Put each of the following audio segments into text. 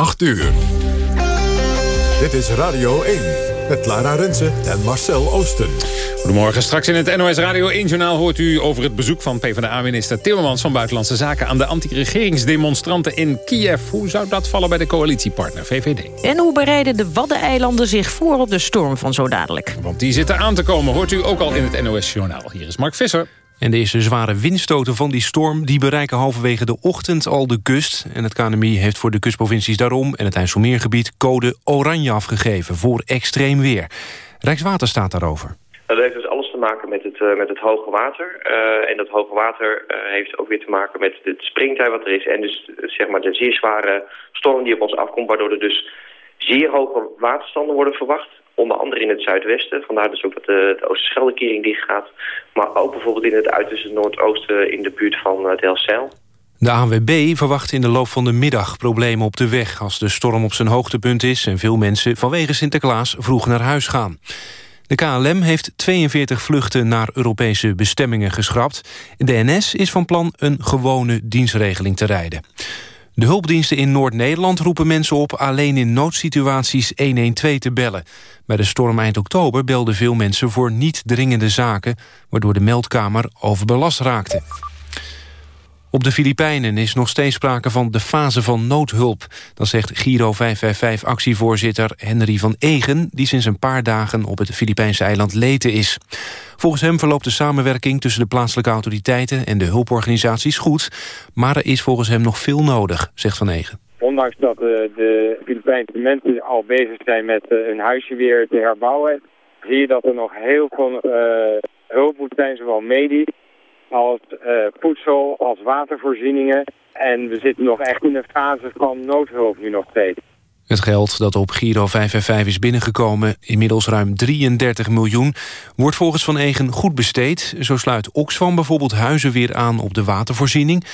8 uur. Dit is Radio 1 met Lara Rensen en Marcel Oosten. Goedemorgen. Straks in het NOS Radio 1-journaal hoort u over het bezoek van PvdA-minister Timmermans van Buitenlandse Zaken aan de anti-regeringsdemonstranten in Kiev. Hoe zou dat vallen bij de coalitiepartner VVD? En hoe bereiden de Waddeneilanden zich voor op de storm van zo dadelijk? Want die zitten aan te komen, hoort u ook al in het NOS-journaal. Hier is Mark Visser. En de eerste zware windstoten van die storm... die bereiken halverwege de ochtend al de kust. En het KNMI heeft voor de kustprovincies daarom... en het IJsselmeergebied code oranje afgegeven voor extreem weer. Rijkswaterstaat daarover. Dat heeft dus alles te maken met het, uh, met het hoge water. Uh, en dat hoge water uh, heeft ook weer te maken met het springtij wat er is. En dus zeg maar de zeer zware storm die op ons afkomt... waardoor er dus zeer hoge waterstanden worden verwacht. Onder andere in het zuidwesten. Vandaar dus ook dat de, de Oosterscheldekering dicht gaat. Maar ook bijvoorbeeld in het uiterste noordoosten in de buurt van uh, Delfzijl. De ANWB verwacht in de loop van de middag problemen op de weg... als de storm op zijn hoogtepunt is en veel mensen vanwege Sinterklaas vroeg naar huis gaan. De KLM heeft 42 vluchten naar Europese bestemmingen geschrapt. De NS is van plan een gewone dienstregeling te rijden. De hulpdiensten in Noord-Nederland roepen mensen op... alleen in noodsituaties 112 te bellen. Bij de storm eind oktober belden veel mensen voor niet dringende zaken... waardoor de meldkamer overbelast raakte. Op de Filipijnen is nog steeds sprake van de fase van noodhulp. Dat zegt Giro 555-actievoorzitter Henry van Egen... die sinds een paar dagen op het Filipijnse eiland Leyte is. Volgens hem verloopt de samenwerking tussen de plaatselijke autoriteiten... en de hulporganisaties goed, maar er is volgens hem nog veel nodig, zegt Van Egen. Ondanks dat uh, de Filipijnse mensen al bezig zijn met uh, hun huisje weer te herbouwen... zie je dat er nog heel veel uh, hulp moet zijn, zowel medisch als voedsel, als watervoorzieningen. En we zitten nog echt in een fase van noodhulp nu nog steeds. Het geld dat op Giro 555 is binnengekomen, inmiddels ruim 33 miljoen, wordt volgens Van Egen goed besteed. Zo sluit Oxfam bijvoorbeeld huizen weer aan op de watervoorziening.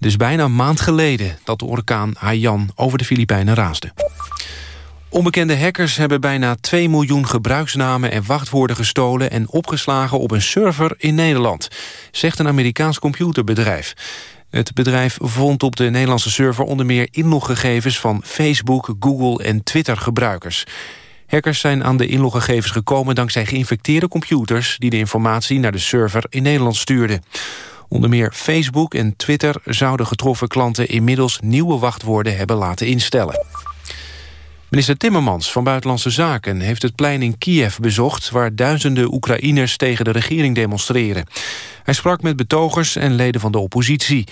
Is bijna een maand geleden dat de orkaan Haiyan over de Filipijnen raasde. Onbekende hackers hebben bijna 2 miljoen gebruiksnamen en wachtwoorden gestolen en opgeslagen op een server in Nederland, zegt een Amerikaans computerbedrijf. Het bedrijf vond op de Nederlandse server onder meer inloggegevens van Facebook, Google en Twitter gebruikers. Hackers zijn aan de inloggegevens gekomen dankzij geïnfecteerde computers die de informatie naar de server in Nederland stuurden. Onder meer Facebook en Twitter zouden getroffen klanten inmiddels nieuwe wachtwoorden hebben laten instellen. Minister Timmermans van Buitenlandse Zaken heeft het plein in Kiev bezocht... waar duizenden Oekraïners tegen de regering demonstreren. Hij sprak met betogers en leden van de oppositie.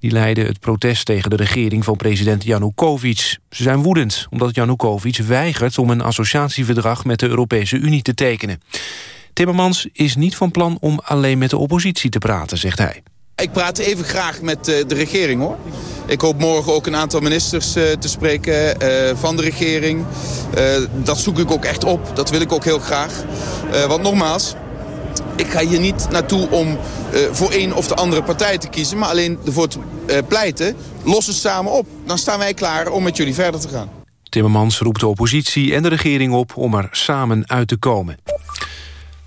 Die leidden het protest tegen de regering van president Janukovic. Ze zijn woedend omdat Janukovic weigert om een associatieverdrag... met de Europese Unie te tekenen. Timmermans is niet van plan om alleen met de oppositie te praten, zegt hij. Ik praat even graag met uh, de regering, hoor. Ik hoop morgen ook een aantal ministers uh, te spreken uh, van de regering. dat zoek ik ook echt op. Dat wil ik ook heel graag. want nogmaals, ik ga hier niet naartoe om voor een of de andere partij te kiezen... maar alleen ervoor te pleiten, lossen samen op. Dan staan wij klaar om met jullie verder te gaan. Timmermans roept de oppositie en de regering op om er samen uit te komen.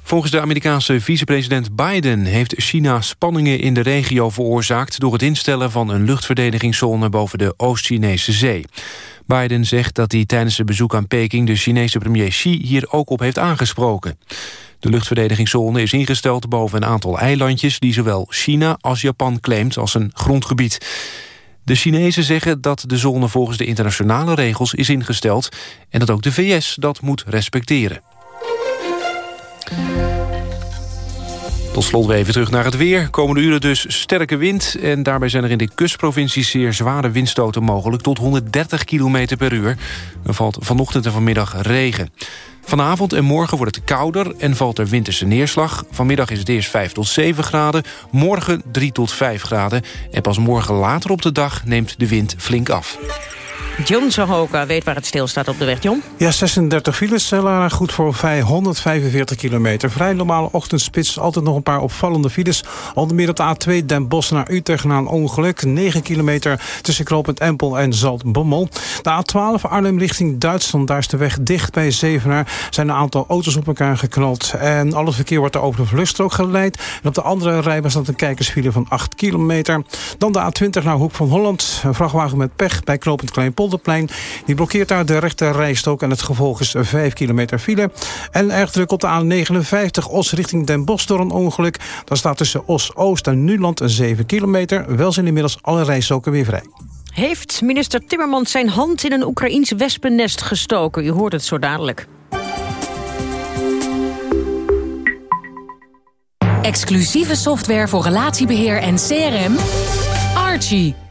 Volgens de Amerikaanse vicepresident Biden heeft China spanningen in de regio veroorzaakt door het instellen van een luchtverdedigingszone boven de Oost-Chinese zee. Biden zegt dat hij tijdens zijn bezoek aan Peking de Chinese premier Xi hier ook op heeft aangesproken. De luchtverdedigingszone is ingesteld boven een aantal eilandjes die zowel China als Japan claimt als een grondgebied. De Chinezen zeggen dat de zone volgens de internationale regels is ingesteld... en dat ook de VS dat moet respecteren. Tot slot weer even terug naar het weer. Komende uren dus sterke wind. En daarbij zijn er in de kustprovincies zeer zware windstoten mogelijk. Tot 130 km per uur. Er valt vanochtend en vanmiddag regen. Vanavond en morgen wordt het kouder en valt er winterse neerslag. Vanmiddag is het eerst 5 tot 7 graden. Morgen 3 tot 5 graden. En pas morgen later op de dag neemt de wind flink af. John Zahoka weet waar het stilstaat op de weg, John. Ja, 36 files, Lara. Goed voor 145 kilometer. Vrij normale ochtendspits. Altijd nog een paar opvallende files. Onder meer op de A2 Den Bosch naar Utrecht na een ongeluk. 9 kilometer tussen Knoopend Empel en Zaltbommel. De A12 Arnhem richting Duitsland. Daar is de weg dicht bij Zevenaar. zijn een aantal auto's op elkaar geknald. En al het verkeer wordt er over de vluchtstrook geleid. En op de andere rijbaan staat een kijkersfile van 8 kilometer. Dan de A20 naar Hoek van Holland. Een vrachtwagen met pech bij Knoopend Kleinpolder Polderplein. Die blokkeert daar de rechte rijstok en het gevolg is 5 kilometer file. En erg druk op de A59 Os richting Den Bosch door een ongeluk. Daar staat tussen Os-Oost en Nuland 7 kilometer. Wel zijn inmiddels alle rijstoken weer vrij. Heeft minister Timmermans zijn hand in een Oekraïns wespennest gestoken? U hoort het zo dadelijk. Exclusieve software voor relatiebeheer en CRM. Archie.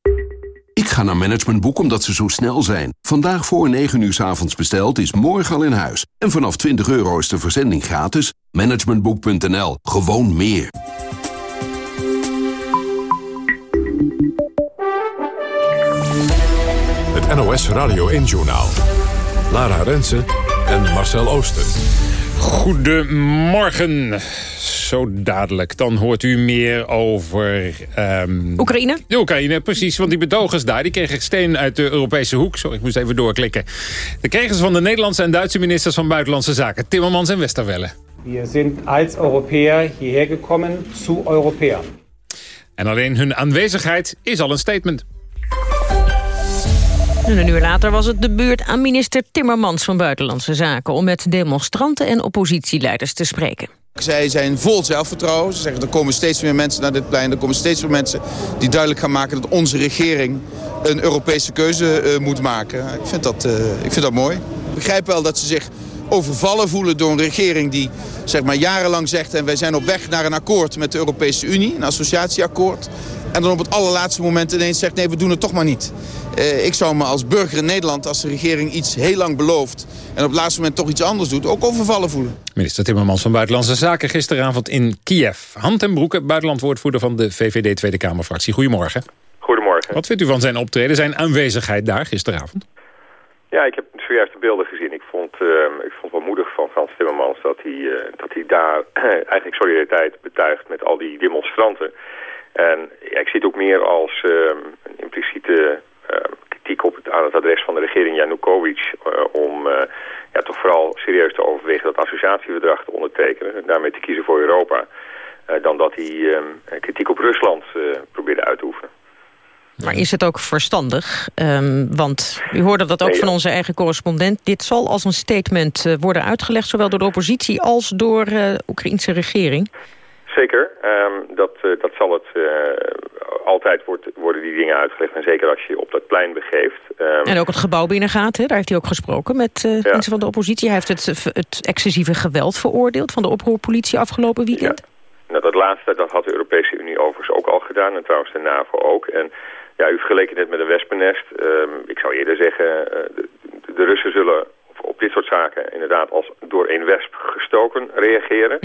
Ik ga naar Managementboek omdat ze zo snel zijn. Vandaag voor 9 uur s avonds besteld is morgen al in huis. En vanaf 20 euro is de verzending gratis. Managementboek.nl. Gewoon meer. Het NOS Radio 1-journaal. Lara Rensen en Marcel Ooster. Goedemorgen. Zo dadelijk. Dan hoort u meer over... Um, Oekraïne? De Oekraïne, precies. Want die betogers daar, die kregen steen uit de Europese hoek. Sorry, ik moest even doorklikken. De kregen ze van de Nederlandse en Duitse ministers van Buitenlandse Zaken. Timmermans en Westerwelle. We zijn als Europäer hierher gekomen zu Europäern. En alleen hun aanwezigheid is al een statement. En een uur later was het de beurt aan minister Timmermans van Buitenlandse Zaken... om met demonstranten en oppositieleiders te spreken. Zij zijn vol zelfvertrouwen. Ze zeggen er komen steeds meer mensen naar dit plein. Er komen steeds meer mensen die duidelijk gaan maken dat onze regering een Europese keuze uh, moet maken. Ik vind, dat, uh, ik vind dat mooi. Ik begrijp wel dat ze zich overvallen voelen door een regering die zeg maar, jarenlang zegt... en wij zijn op weg naar een akkoord met de Europese Unie, een associatieakkoord. En dan op het allerlaatste moment ineens zegt, nee, we doen het toch maar niet. Uh, ik zou me als burger in Nederland, als de regering iets heel lang belooft... en op het laatste moment toch iets anders doet, ook overvallen voelen. Minister Timmermans van Buitenlandse Zaken gisteravond in Kiev. Hand ten Broeke, buitenlandwoordvoerder van de VVD Tweede Kamerfractie. Goedemorgen. Goedemorgen. Wat vindt u van zijn optreden, zijn aanwezigheid daar gisteravond? Ja, ik heb zojuist de beelden gezien. Ik ik vond wel moedig van Frans Timmermans dat hij, uh, dat hij daar eigenlijk solidariteit betuigt met al die demonstranten. En ik zie het ook meer als een impliciete kritiek op het, aan het adres van de regering Janukovic... om ja, toch vooral serieus te overwegen dat associatieverdrag te ondertekenen... en daarmee te kiezen voor Europa... dan dat hij kritiek op Rusland probeerde uit te oefenen. Maar is het ook verstandig? Um, want u hoorde dat ook nee, van onze eigen correspondent. Dit zal als een statement uh, worden uitgelegd... zowel door de oppositie als door de uh, Oekraïnse regering. Zeker. Um, dat, uh, dat zal het... altijd wordt, worden die dingen uitgelegd. En zeker als je op dat plein begeeft. Um, en ook het gebouw binnengaat. Hè? Daar heeft hij ook gesproken met ja. mensen van de oppositie. Hij heeft het, het excessieve geweld veroordeeld... van de oproerpolitie afgelopen weekend. Ja. Nou, dat laatste dat had de Europese Unie overigens ook al gedaan. En trouwens de NAVO ook. En ja, u vergeleken het met een wespennest. Um, ik zou eerder zeggen, uh, de, de, Russen zullen op, dit soort zaken inderdaad als door een wesp gestoken reageren.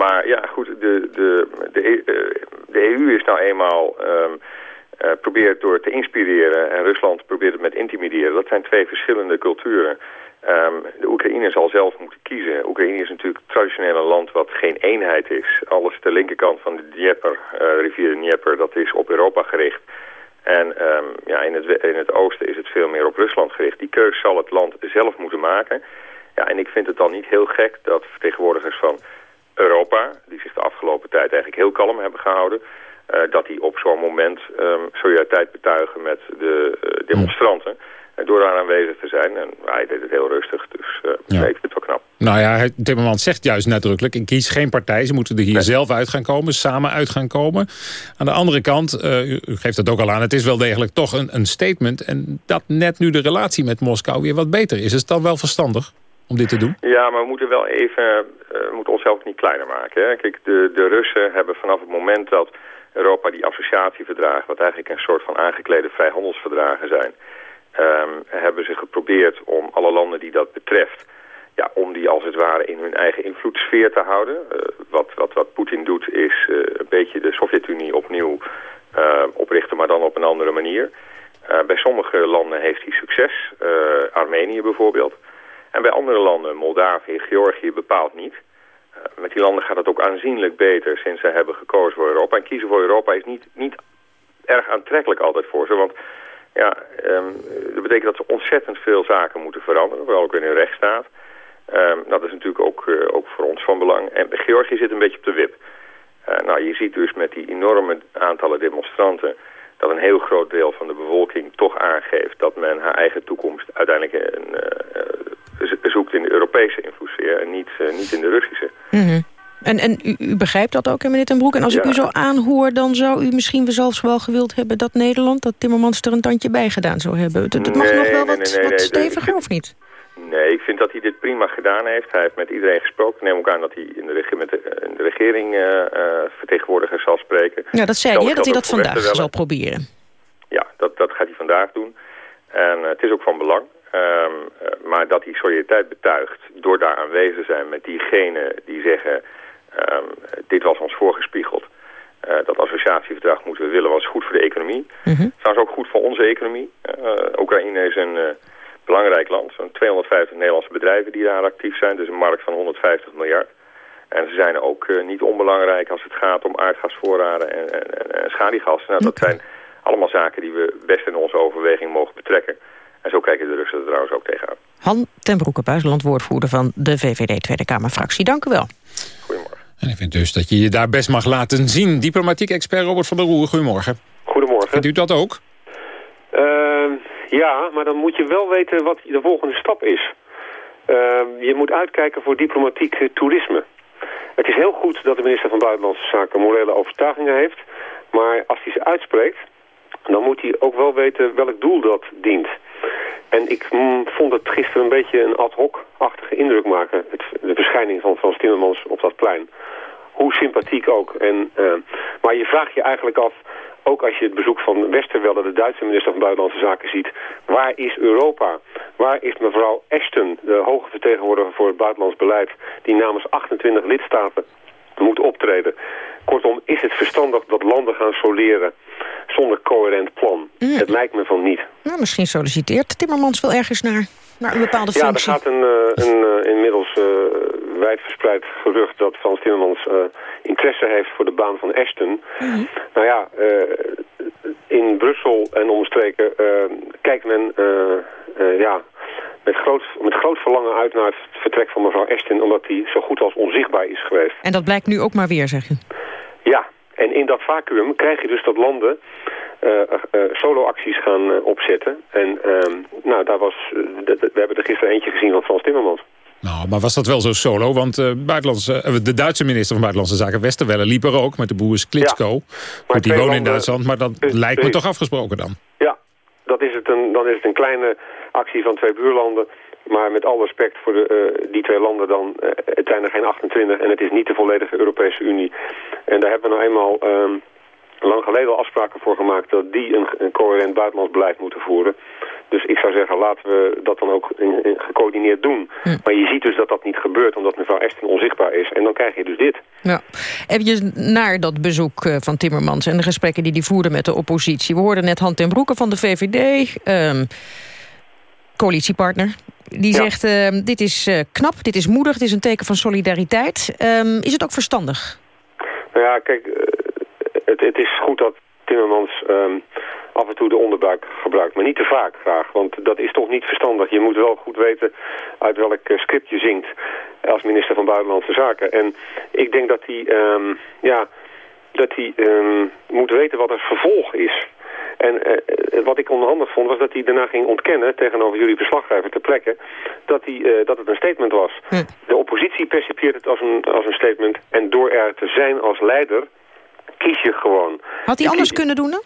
maar ja, goed, de, de, de, de EU is nou eenmaal... Um, uh, probeert door te inspireren en Rusland probeert het met intimideren. Dat zijn twee verschillende culturen. Um, de Oekraïne zal zelf moeten kiezen. Oekraïne is natuurlijk traditioneel een land wat geen eenheid is. Alles de linkerkant van de Dnieper, uh, rivier de Dnieper, dat is op Europa gericht. En um, ja, in, het, in het oosten is het veel meer op Rusland gericht. Die keus zal het land zelf moeten maken. Ja, en ik vind het dan niet heel gek dat vertegenwoordigers van Europa... die zich de afgelopen tijd eigenlijk heel kalm hebben gehouden... Uh, dat die op zo'n moment um, solidariteit betuigen met de uh, demonstranten... Mm. Door daar aanwezig te zijn. En hij deed het heel rustig, dus uh, ja. ik vind het wel knap. Nou ja, Timmermans zegt juist nadrukkelijk... ik kies geen partij, ze moeten er hier nee. zelf uit gaan komen... samen uit gaan komen. Aan de andere kant, uh, u, geeft het ook al aan... het is wel degelijk toch een, een, statement... en dat net nu de relatie met Moskou weer wat beter is. Is het dan wel verstandig om dit te doen? Ja, maar we moeten wel even... Uh, we moeten onszelf niet kleiner maken. Hè? Kijk, de, de Russen hebben vanaf het moment dat Europa die associatieverdragen... wat eigenlijk een soort van aangeklede vrijhandelsverdragen zijn... Um, hebben ze geprobeerd om alle landen die dat betreft ja, om die als het ware in hun eigen invloedssfeer te houden. Uh, wat, wat, wat Poetin doet is uh, een beetje de Sovjet-Unie opnieuw uh, oprichten, maar dan op een andere manier. bij sommige landen heeft hij succes, Armenië bijvoorbeeld. En bij andere landen, Moldavië, Georgië, bepaald niet. Met die landen gaat het ook aanzienlijk beter sinds ze hebben gekozen voor Europa. En kiezen voor Europa is niet, niet erg aantrekkelijk altijd voor ze. Want ja, um, dat betekent dat ze ontzettend veel zaken moeten veranderen, vooral ook in hun rechtsstaat. Um, dat is natuurlijk ook, uh, ook voor ons van belang. En Georgië zit een beetje op de wip. Uh, nou, je ziet dus met die enorme aantallen demonstranten dat een heel groot deel van de bevolking toch aangeeft dat men haar eigen toekomst uiteindelijk uh, zoekt in de Europese invloedssfeer en niet, niet in de Russische. Mm. En, en u, u, begrijpt dat ook, meneer Ten Broek? En als ja. ik u zo aanhoor, dan zou u misschien zelfs wel gewild hebben... dat Nederland, dat Timmermans er een tandje bij gedaan zou hebben. Het, het mag nee, nog wel nee, wat, nee, wat steviger, of niet? Nee, ik vind dat hij dit prima gedaan heeft. Hij heeft met iedereen gesproken. Ik neem ook aan dat hij in de, met de, in de regering uh, zal spreken. Ja, dat zei hij, dat hij dat vandaag zal proberen. Ja, dat, dat gaat hij vandaag doen. En uh, het is ook van belang. Um, maar dat hij solidariteit betuigt door daar aanwezig te zijn met diegenen die zeggen... Um, dit was ons voorgespiegeld. Uh, dat associatieverdrag moeten we willen was goed voor de economie. Mm -hmm. Trouwens ook goed voor onze economie. Uh, Oekraïne is een uh, belangrijk land. Zo'n 250 Nederlandse bedrijven die daar actief zijn. Dus een markt van 150 miljard. En ze zijn ook niet onbelangrijk als het gaat om aardgasvoorraden en, en, en, en schaliegas. Nou, dat zijn allemaal zaken die we best in onze overweging mogen betrekken. En zo kijken de Russen er trouwens ook tegenaan. Han ten Broeke, buitenlandwoordvoerder van de VVD Tweede Kamerfractie. Dank u wel. En ik vind dus dat je je daar best mag laten zien. Diplomatiek expert Robert van der Roer, goedemorgen. Goedemorgen. Vindt u dat ook? Uh, ja, maar dan moet je wel weten wat de volgende stap is. Uh, je moet uitkijken voor diplomatiek toerisme. Het is heel goed dat de minister van Buitenlandse Zaken morele overtuigingen heeft. Maar als hij ze uitspreekt, dan moet hij ook wel weten welk doel dat dient. En ik mm, vond het gisteren een beetje een ad hoc-achtige indruk maken. Het, de verschijning van Frans Timmermans op dat plein. Hoe sympathiek ook. En, uh, maar je vraagt je eigenlijk af, ook als je het bezoek van Westerwelle, de Duitse minister van Buitenlandse Zaken, ziet. Waar is Europa? Waar is mevrouw Ashton, de hoge vertegenwoordiger voor het buitenlands beleid, die namens 28 lidstaten moet optreden? Kortom, is het verstandig dat landen gaan soleren zonder coherent plan? Mm. Het lijkt me van niet. Nou, misschien solliciteert Timmermans wel ergens naar, naar een bepaalde functie. Ja, er gaat een, uh, een uh, inmiddels uh, wijdverspreid gerucht dat Frans Timmermans interesse heeft voor de baan van Ashton. Mm. Nou ja, in Brussel en omstreken kijkt men ja, met groot, met groot verlangen uit naar het vertrek van mevrouw Ashton... omdat die zo goed als onzichtbaar is geweest. En dat blijkt nu ook maar weer, zeg je? Ja, en in dat vacuüm krijg je dus dat landen uh, uh, soloacties gaan uh, opzetten. En nou, daar was, we hebben er gisteren eentje gezien van Frans Timmermans. Nou, maar was dat wel zo solo? Want uh, de Duitse minister van Buitenlandse Zaken, Westerwelle, liep er ook met de boers Klitschko. Ja, die wonen in Duitsland, maar dat lijkt me toch afgesproken dan? Ja, dat is het een, dan is het een kleine actie van twee buurlanden. Maar met alle respect voor de, uh, die twee landen dan, het zijn er geen 28 en het is niet de volledige Europese Unie. En daar hebben we nou eenmaal um, lang geleden al afspraken voor gemaakt dat die een, een coherent buitenlands beleid moeten voeren. Dus ik zou zeggen, laten we dat dan ook in, in gecoördineerd doen. Hm. Maar je ziet dus dat dat niet gebeurt, omdat mevrouw Ashton onzichtbaar is. En dan krijg je dus dit. Ja. Even naar dat bezoek van Timmermans en de gesprekken die hij voerde met de oppositie. We hoorden net Hand ten Broeke van de VVD... Um, coalitiepartner. Die ja. zegt, uh, dit is uh, knap, dit is moedig, dit is een teken van solidariteit. Um, is het ook verstandig? Nou ja, kijk, uh, het, het, is goed dat Timmermans um, af en toe de onderbuik gebruikt. Maar niet te vaak graag, want dat is toch niet verstandig. Je moet wel goed weten uit welk script je zingt als minister van Buitenlandse Zaken. En ik denk dat hij, um, ja, dat hij moet weten wat het vervolg is. En uh, wat ik onhandig vond was dat hij daarna ging ontkennen tegenover jullie verslaggever ter plekke dat, hij, uh, dat het een statement was. Hm. De oppositie percipieert het als een, als een statement en door er te zijn als leider kies je gewoon. Had hij anders kunnen doen dan?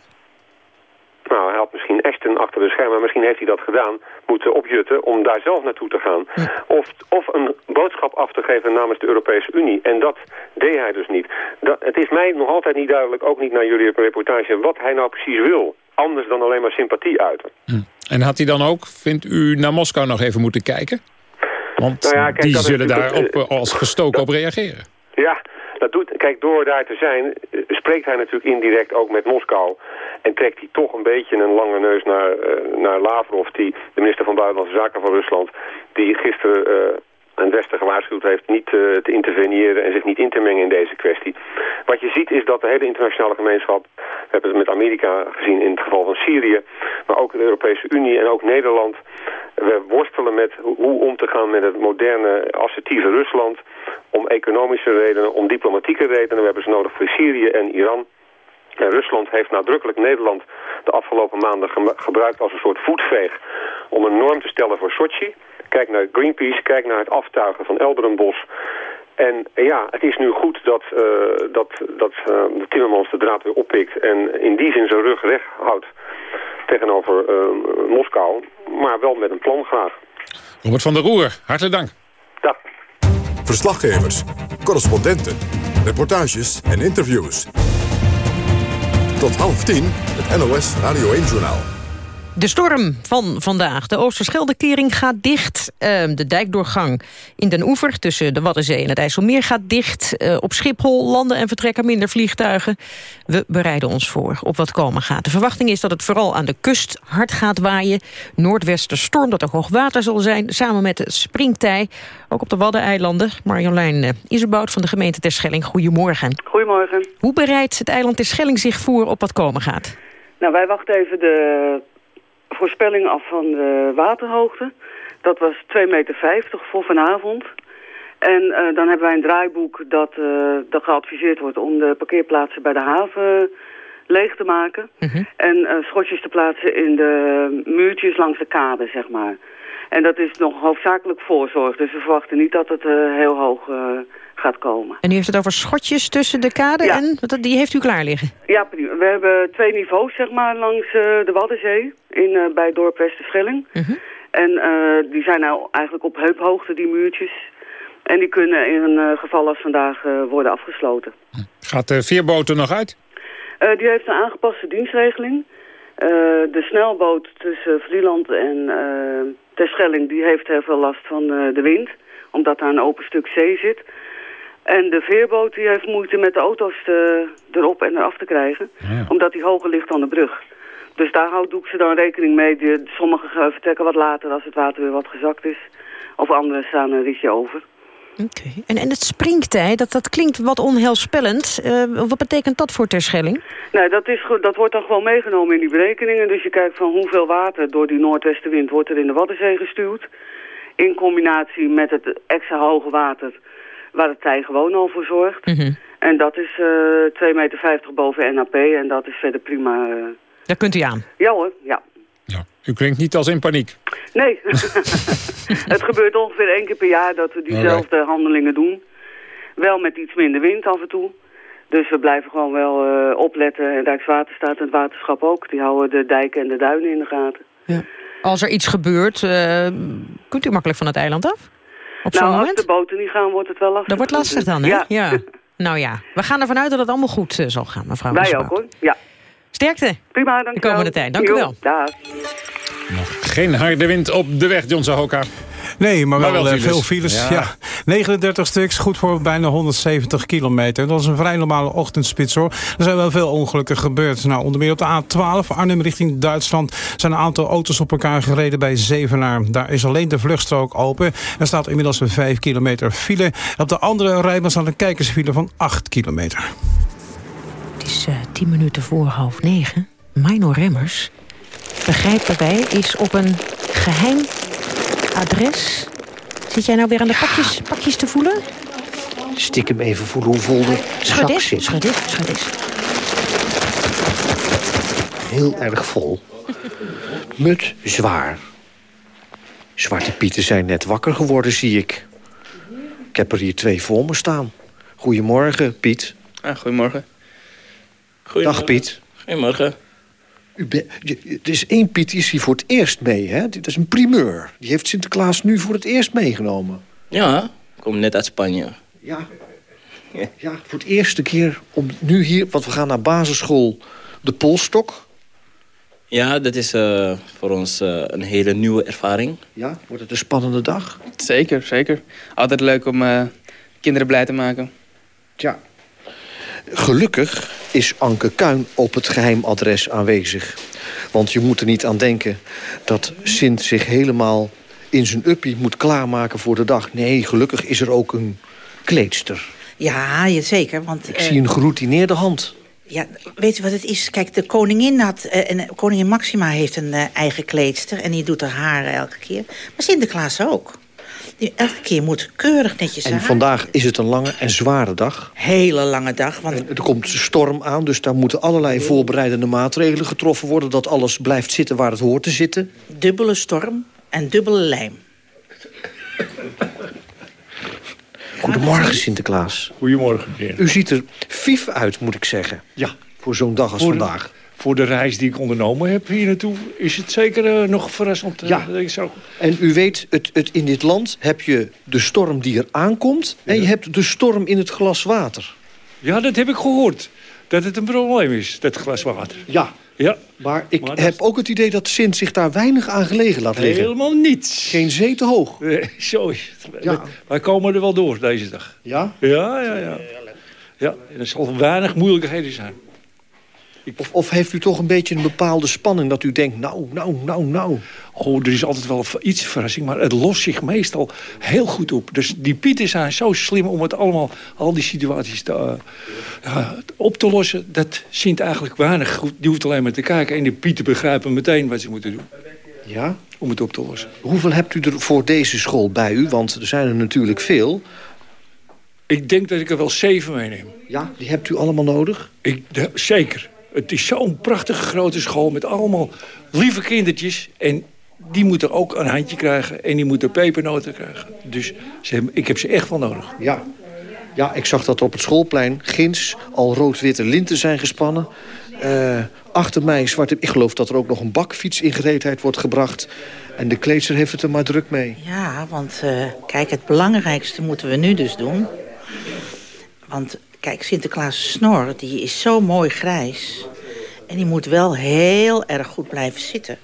Nou, hij had misschien Ashton achter de schermen, misschien heeft hij dat gedaan, moeten opjutten om daar zelf naartoe te gaan. Of, of een boodschap af te geven namens de Europese Unie. En dat deed hij dus niet. Dat, het is mij nog altijd niet duidelijk, ook niet naar jullie reportage, wat hij nou precies wil. Anders dan alleen maar sympathie uiten. Hm. En had hij dan ook, vindt u, naar Moskou nog even moeten kijken? Want nou ja, kijk, die zullen daar op, als gestoken op reageren. Ja, dat doet, kijk, door daar te zijn, spreekt hij natuurlijk indirect ook met Moskou. En trekt hij toch een beetje een lange neus naar, uh, naar Lavrov, die, de minister van Buitenlandse Zaken van Rusland. die gisteren uh, het Westen heeft niet uh, te interveneren en zich niet in te mengen in deze kwestie. Wat je ziet is dat de hele internationale gemeenschap, we hebben het met Amerika gezien in het geval van Syrië, maar ook de Europese Unie en ook Nederland, we worstelen met hoe om te gaan met het moderne assertieve Rusland, om economische redenen, om diplomatieke redenen. We hebben ze nodig voor Syrië en Iran. En Rusland heeft nadrukkelijk Nederland de afgelopen maanden gebruikt als een soort voetveeg om een norm te stellen voor Sochi. Kijk naar Greenpeace, kijk naar het aftuigen van Elderenbos. En ja, het is nu goed dat, uh, dat, dat uh, de Timmermans de draad weer oppikt en in die zin zijn rug recht houdt tegenover uh, Moskou, maar wel met een plan graag. Robert van der Roer, hartelijk dank. Dag. Verslaggevers, correspondenten, reportages en interviews. Tot half tien, het NOS Radio 1-journaal. De storm van vandaag. De Oosterscheldekering gaat dicht. Ehm, de dijkdoorgang in Den Oever tussen de Waddenzee en het IJsselmeer gaat dicht. Uh, op Schiphol landen en vertrekken minder vliegtuigen. We bereiden ons voor op wat komen gaat. De verwachting is dat het vooral aan de kust hard gaat waaien. Noordwesterstorm dat er hoogwater zal zijn. Samen met de springtij. Ook op de Waddeneilanden. Marjolein uh, Isebout van de gemeente Terschelling. Goedemorgen. Goedemorgen. Hoe bereidt het eiland Terschelling zich voor op wat komen gaat? Nou, wij wachten even de voorspelling af van de waterhoogte. Dat was 2,50 meter voor vanavond. En uh, dan hebben wij een draaiboek dat, uh, dat geadviseerd wordt om de parkeerplaatsen bij de haven leeg te maken. Mhm. En uh, schotjes te plaatsen in de muurtjes langs de kade, zeg maar. En dat is nog hoofdzakelijk voorzorg. Dus we verwachten niet dat het heel hoog gaat komen. En u heeft het over schotjes tussen de kade ja. en die heeft u klaar liggen? Ja. We hebben twee niveaus zeg maar langs uh, de Waddenzee in, uh, bij het dorp Westerschelling. Uh -huh. En uh, die zijn nou eigenlijk op heuphoogte, die muurtjes. En die kunnen in een geval als vandaag worden afgesloten. Gaat de veerboot nog uit? die heeft een aangepaste dienstregeling. de snelboot tussen Vlieland en Terschelling die heeft heel veel last van de wind. Omdat daar een open stuk zee zit. En de veerboot die heeft moeite met de auto's te, erop en eraf te krijgen. Ja. Omdat die hoger ligt dan de brug. Dus daar houdt doek ze dan rekening mee. Die, sommige vertrekken wat later als het water weer wat gezakt is. Of anderen staan een rietje over. Oké. Okay. En, en het springtij, dat, dat klinkt wat onheilspellend. Uh, wat betekent dat voor Terschelling? Nee, dat, is, dat wordt dan gewoon meegenomen in die berekeningen. Dus je kijkt van hoeveel water door die noordwestenwind wordt er in de Waddenzee gestuurd. In combinatie met het extra hoge water waar het tij gewoon al voor zorgt. Mm -hmm. En dat is uh, eh, 2,50 meter boven NAP en dat is verder prima. Uh... Daar kunt u aan? Ja hoor, ja. Ja. U klinkt niet als in paniek. Nee, het gebeurt ongeveer één keer per jaar dat we diezelfde okay. handelingen doen. Wel met iets minder wind af en toe. Dus we blijven gewoon wel uh, opletten. En Rijkswaterstaat en het waterschap ook. Die houden de dijken en de duinen in de gaten. Ja. Als er iets gebeurt, kunt u makkelijk van het eiland af? Op nou, moment? als de boten niet gaan, wordt het wel lastig. Dat wordt lastig dan, hè? Ja. ja. Nou ja, we gaan ervan uit dat het allemaal goed uh, zal gaan, mevrouw Wij ook, hoor. Ja. Sterkte. Prima, dank De komende tijd. Dank u wel. Nog geen harde wind op de weg, John Zahoka. Nee, maar, maar wel, wel files. veel files. Ja. ja. 39 stuks, goed voor bijna 170 kilometer. Dat is een vrij normale ochtendspits hoor. Er zijn wel veel ongelukken gebeurd. Nou, onder meer op de A12, Arnhem richting Duitsland... zijn een aantal auto's op elkaar gereden bij Zevenaar. Daar is alleen de vluchtstrook open. Er staat inmiddels een 5 kilometer file. Op de andere rijbaan staat een kijkersfile van 8 kilometer. Het is uh, 10 minuten voor half negen. Mino Remmers, begrijpen wij, is op een geheim adres. Zit jij nou weer aan de pakjes, pakjes te voelen? Stik hem even voelen hoe vol de zak zit. Schud dit, schud dit. Heel erg vol. Mut zwaar. Zwarte Pieten zijn net wakker geworden, zie ik. Ik heb er hier twee voor me staan. Goedemorgen, Piet. Ah, goedemorgen. Goedemorgen. Dag, Piet. Goedemorgen. U ben, er is één Piet, die is hier voor het eerst mee, hè? Dat is een primeur. Die heeft Sinterklaas nu voor het eerst meegenomen. Ja, ik kom net uit Spanje. Ja. ja, voor het eerste keer om nu hier... Want we gaan naar basisschool De Polstok. Ja, dat is uh, voor ons uh, een hele nieuwe ervaring. Ja, wordt het een spannende dag? Zeker, zeker. Altijd leuk om uh, kinderen blij te maken. Tja, Gelukkig is Anke Kuin op het geheimadres aanwezig. Want je moet er niet aan denken dat Sint zich helemaal in zijn uppie moet klaarmaken voor de dag. Nee, gelukkig is er ook een kleedster. Ja, je- zeker. Want, Ik eh, zie een geroutineerde hand. Ja, weet je wat het is? Kijk, de koningin had... eh, en koningin Maxima heeft een eh, eigen kleedster... en die doet haar haar elke keer. Maar Sinterklaas ook. Die, elke keer moet keurig netjes En vandaag is het een lange en zware dag. Hele lange dag. Want En er komt storm aan, dus daar moeten allerlei voorbereidende maatregelen getroffen worden... dat alles blijft zitten waar het hoort te zitten. dubbele storm en dubbele lijm. Goedemorgen, Sinterklaas. Goedemorgen, meneer. U ziet er vief uit, moet ik zeggen. Ja. Voor zo'n dag als Voor- vandaag. Voor de reis die ik ondernomen heb hier naartoe... is het zeker eh, nog verrassend. eh, Ja. zo... En u weet, het, het, in dit land heb je de storm die er aankomt... en je hebt de storm in het glas water. Ja, dat heb ik gehoord. Dat het een probleem is, dat glas water. Ja. Ja. Maar ik Maar heb ook het idee dat Sint zich daar weinig aan gelegen laat liggen. Helemaal niets. Geen zee te hoog. Eh, zo is het. Ja. Wij komen er wel door deze dag. Ja? Ja, ja, ja. Ja, er zal weinig moeilijkheden zijn. Of, of heeft u toch een beetje een bepaalde spanning dat u denkt... nou, nou, nou, nou... Oh, er is altijd wel iets verrassing, maar het lost zich meestal heel goed op. Dus die pieten zijn zo slim om het allemaal, al die situaties te, eh, op te lossen. Dat zint eigenlijk weinig goed. Die hoeft alleen maar te kijken en de pieten begrijpen meteen wat ze moeten doen. Ja? Om het op te lossen. Hoeveel hebt u er voor deze school bij u? Want er zijn er natuurlijk veel. Ik denk dat ik er wel zeven meeneem. Ja, die hebt u allemaal nodig? Ik, de- zeker. Het is zo'n prachtige grote school met allemaal lieve kindertjes. En die moeten ook een handje krijgen en die moeten pepernoten krijgen. Dus ze hebben, ik heb ze echt wel nodig. Ja. Ja, ik zag dat op het schoolplein ginds al rood-witte linten zijn gespannen. Eh, achter mij zwarte... Ik geloof dat er ook nog een bakfiets in gereedheid wordt gebracht. En de kleedster heeft het er maar druk mee. Ja, want eh, kijk, het belangrijkste moeten we nu dus doen. Want kijk, Sinterklaas' snor, die is zo mooi grijs. En die moet wel heel erg goed blijven zitten.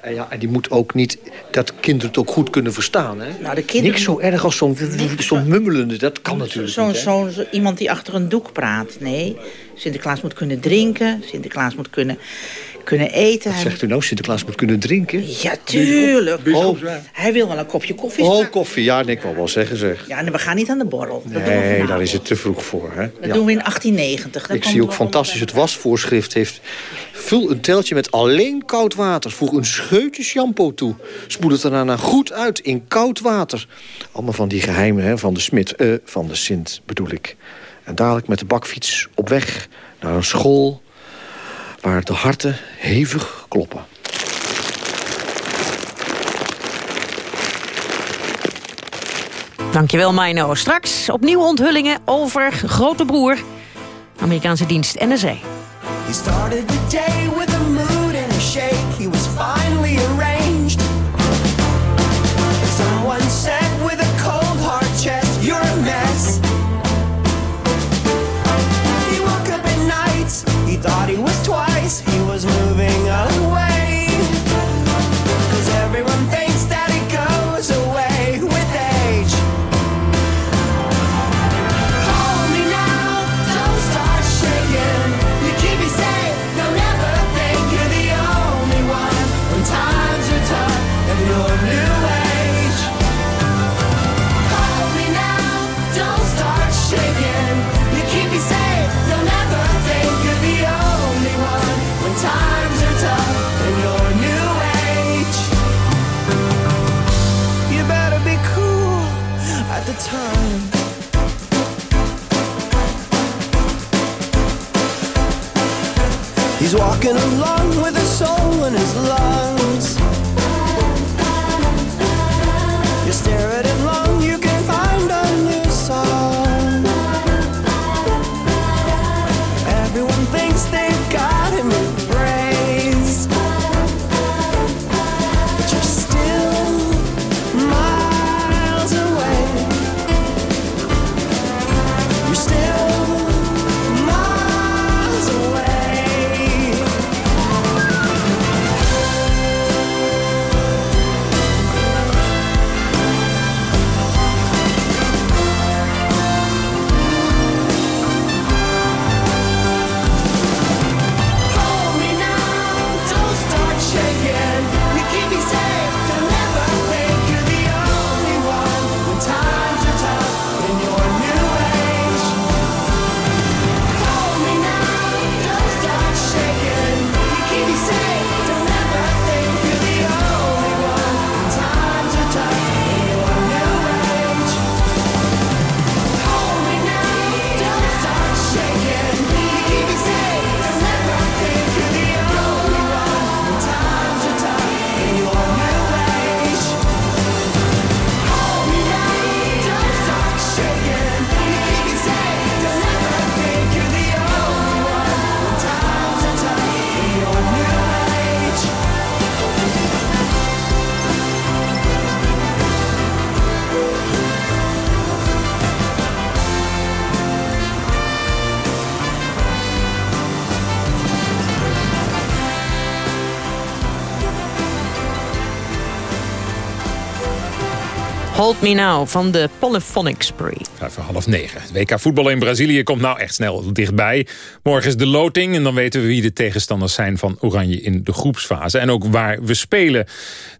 En, ja, en die moet ook niet... Dat kinderen het ook goed kunnen verstaan, hè? Nou, de kinderen... Niks zo erg als zo'n zo'n mummelende. Dat kan natuurlijk Zo'n niet, hè? zo, zo- iemand die achter een doek praat. Nee, Sinterklaas moet kunnen drinken. Sinterklaas moet kunnen, kunnen eten. Wat Hij zegt u nou? Sinterklaas moet kunnen drinken? Ja, tuurlijk. Oh, Hij wil wel een kopje koffie. oh koffie. Ja, nee, ik wil wel zeggen, zeg. Ja, nee, we gaan niet aan de borrel. Dat Nee, daar is het te vroeg voor, hè? Dat Ja. doen we in 1890. Dan Ik zie ook fantastisch het wasvoorschrift heeft. Vul een teltje met alleen koud water. Voeg een scheutje shampoo toe. Spoel het daarna goed uit in koud water. Allemaal van die geheimen hè, van de smid, eh, van de Sint bedoel ik. En dadelijk met de bakfiets op weg naar een school... waar de harten hevig kloppen. Dankjewel, Mino. Straks opnieuw onthullingen over grote broer. Amerikaanse dienst NSA. He's walking along with a soul in his lungs. Hold Me Now van de Polyphonic Spree. Vijf voor half negen. Het WK voetbal in Brazilië komt nou echt snel dichtbij. Morgen is de loting en dan weten we wie de tegenstanders zijn van Oranje in de groepsfase. En ook waar we spelen.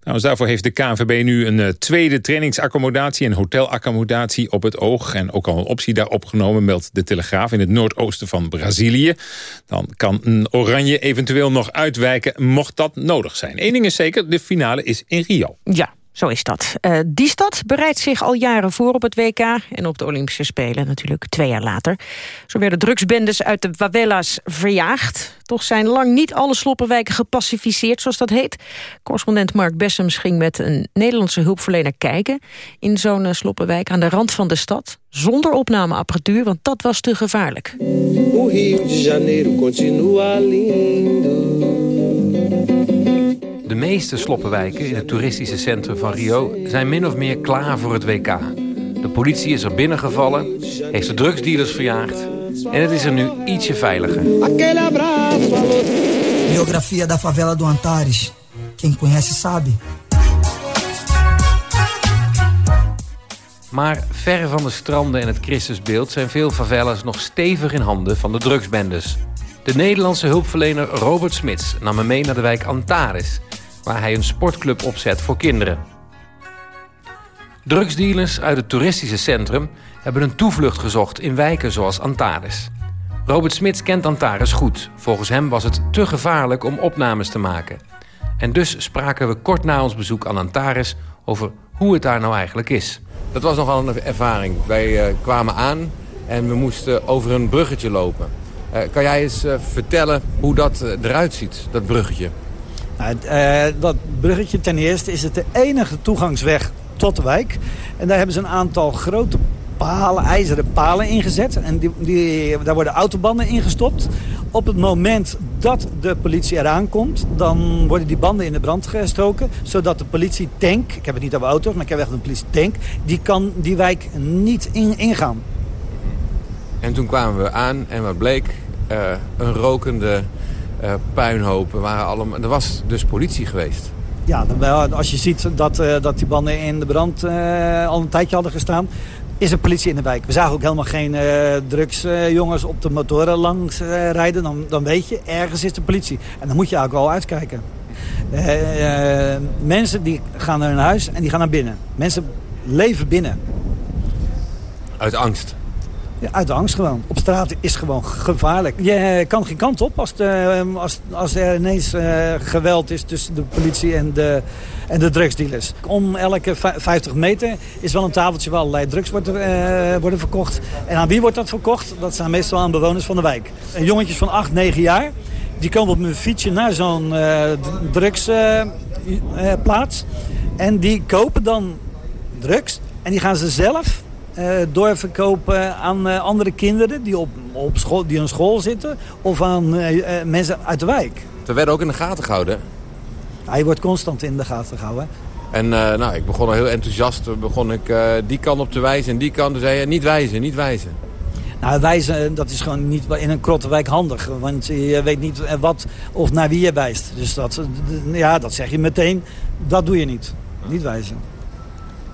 Nou, daarvoor heeft de KNVB nu een eh, tweede trainingsaccommodatie en hotelaccommodatie op het oog. En ook al een optie daar opgenomen, meldt de Telegraaf in het noordoosten van Brazilië. Dan kan Oranje eventueel nog uitwijken, mocht dat nodig zijn. Eén ding is zeker, de finale is in Rio. Ja, zo is dat. Eh, die stad bereidt zich al jaren voor op het WK... en op de Olympische Spelen natuurlijk twee jaar later. Zo werden drugsbendes uit de favelas verjaagd. Toch zijn lang niet alle sloppenwijken gepacificeerd, zoals dat heet. Correspondent Mark Bessems ging met een Nederlandse hulpverlener kijken... in zo'n eh, sloppenwijk aan de rand van de stad. Zonder opnameapparatuur, want dat was te gevaarlijk. O Rio de Janeiro continua lindo. De meeste sloppenwijken in het toeristische centrum van Rio... zijn min of meer klaar voor het WK. De politie is er binnengevallen, heeft de drugsdealers verjaagd... en het is er nu ietsje veiliger. Biografia da favela do Antares. Quem conhece sabe. Maar ver van de stranden en het Christusbeeld... zijn veel favelas nog stevig in handen van de drugsbendes. De Nederlandse hulpverlener Robert Smits nam me mee naar de wijk Antares... waar hij een sportclub opzet voor kinderen. Drugsdealers uit het toeristische centrum hebben een toevlucht gezocht in wijken zoals Antares. Robert Smits kent Antares goed. Volgens hem was het te gevaarlijk om opnames te maken. En dus spraken we kort na ons bezoek aan Antares over hoe het daar nou eigenlijk is. Dat was nogal een ervaring. Wij eh, kwamen aan en we moesten over een bruggetje lopen. Eh, kan jij eens eh, vertellen hoe dat eruit ziet, dat bruggetje? Nou, eh, dat bruggetje ten eerste is het de enige toegangsweg tot de wijk. En daar hebben ze een aantal grote palen, ijzeren palen ingezet. En die, die, daar worden autobanden ingestopt. Op het moment dat de politie eraan komt, dan worden die banden in de brand gestoken. Zodat de politietank, ik heb het niet over auto's, maar ik heb echt een politietank, die kan die wijk niet in, ingaan. En toen kwamen we aan en wat bleek? Eh, een rokende eh, puinhoop. Er, waren allemaal, er was dus politie geweest. Ja, als je ziet dat, eh, dat die banden in de brand eh, al een tijdje hadden gestaan... is er politie in de wijk. We zagen ook helemaal geen eh, drugsjongens op de motoren langs rijden. Dan, dan weet je, ergens is de politie. En dan moet je eigenlijk wel uitkijken. Mensen die gaan naar hun huis en die gaan naar binnen. Mensen leven binnen. Uit angst. Uit de angst gewoon. Op straat is gewoon gevaarlijk. Je kan geen kant op als, de, als, als er ineens eh, geweld is tussen de politie en de, en de drugsdealers. Om elke vij- 50 meter is wel een tafeltje waar allerlei drugs worden, eh, worden verkocht. En aan wie wordt dat verkocht? Dat zijn meestal aan bewoners van de wijk. En jongetjes van 8, 9 jaar, die komen op een fietsje naar zo'n eh drugsplaats. en die kopen dan drugs en die gaan ze zelf eh, doorverkopen aan eh, andere kinderen die op, op school, die aan school zitten of aan eh, eh, mensen uit de wijk. We werden ook in de gaten gehouden. Hij wordt constant in de gaten gehouden. En eh, nou, ik begon al heel enthousiast. Begon ik eh, die kant op te wijzen en die kant. Toen zei je, niet wijzen, niet wijzen. Nou, wijzen, dat is gewoon niet in een krottenwijk handig. Want je weet niet eh, wat of naar wie je wijst. Dus dat, eh, ja, dat zeg je meteen. Dat doe je niet. Niet wijzen.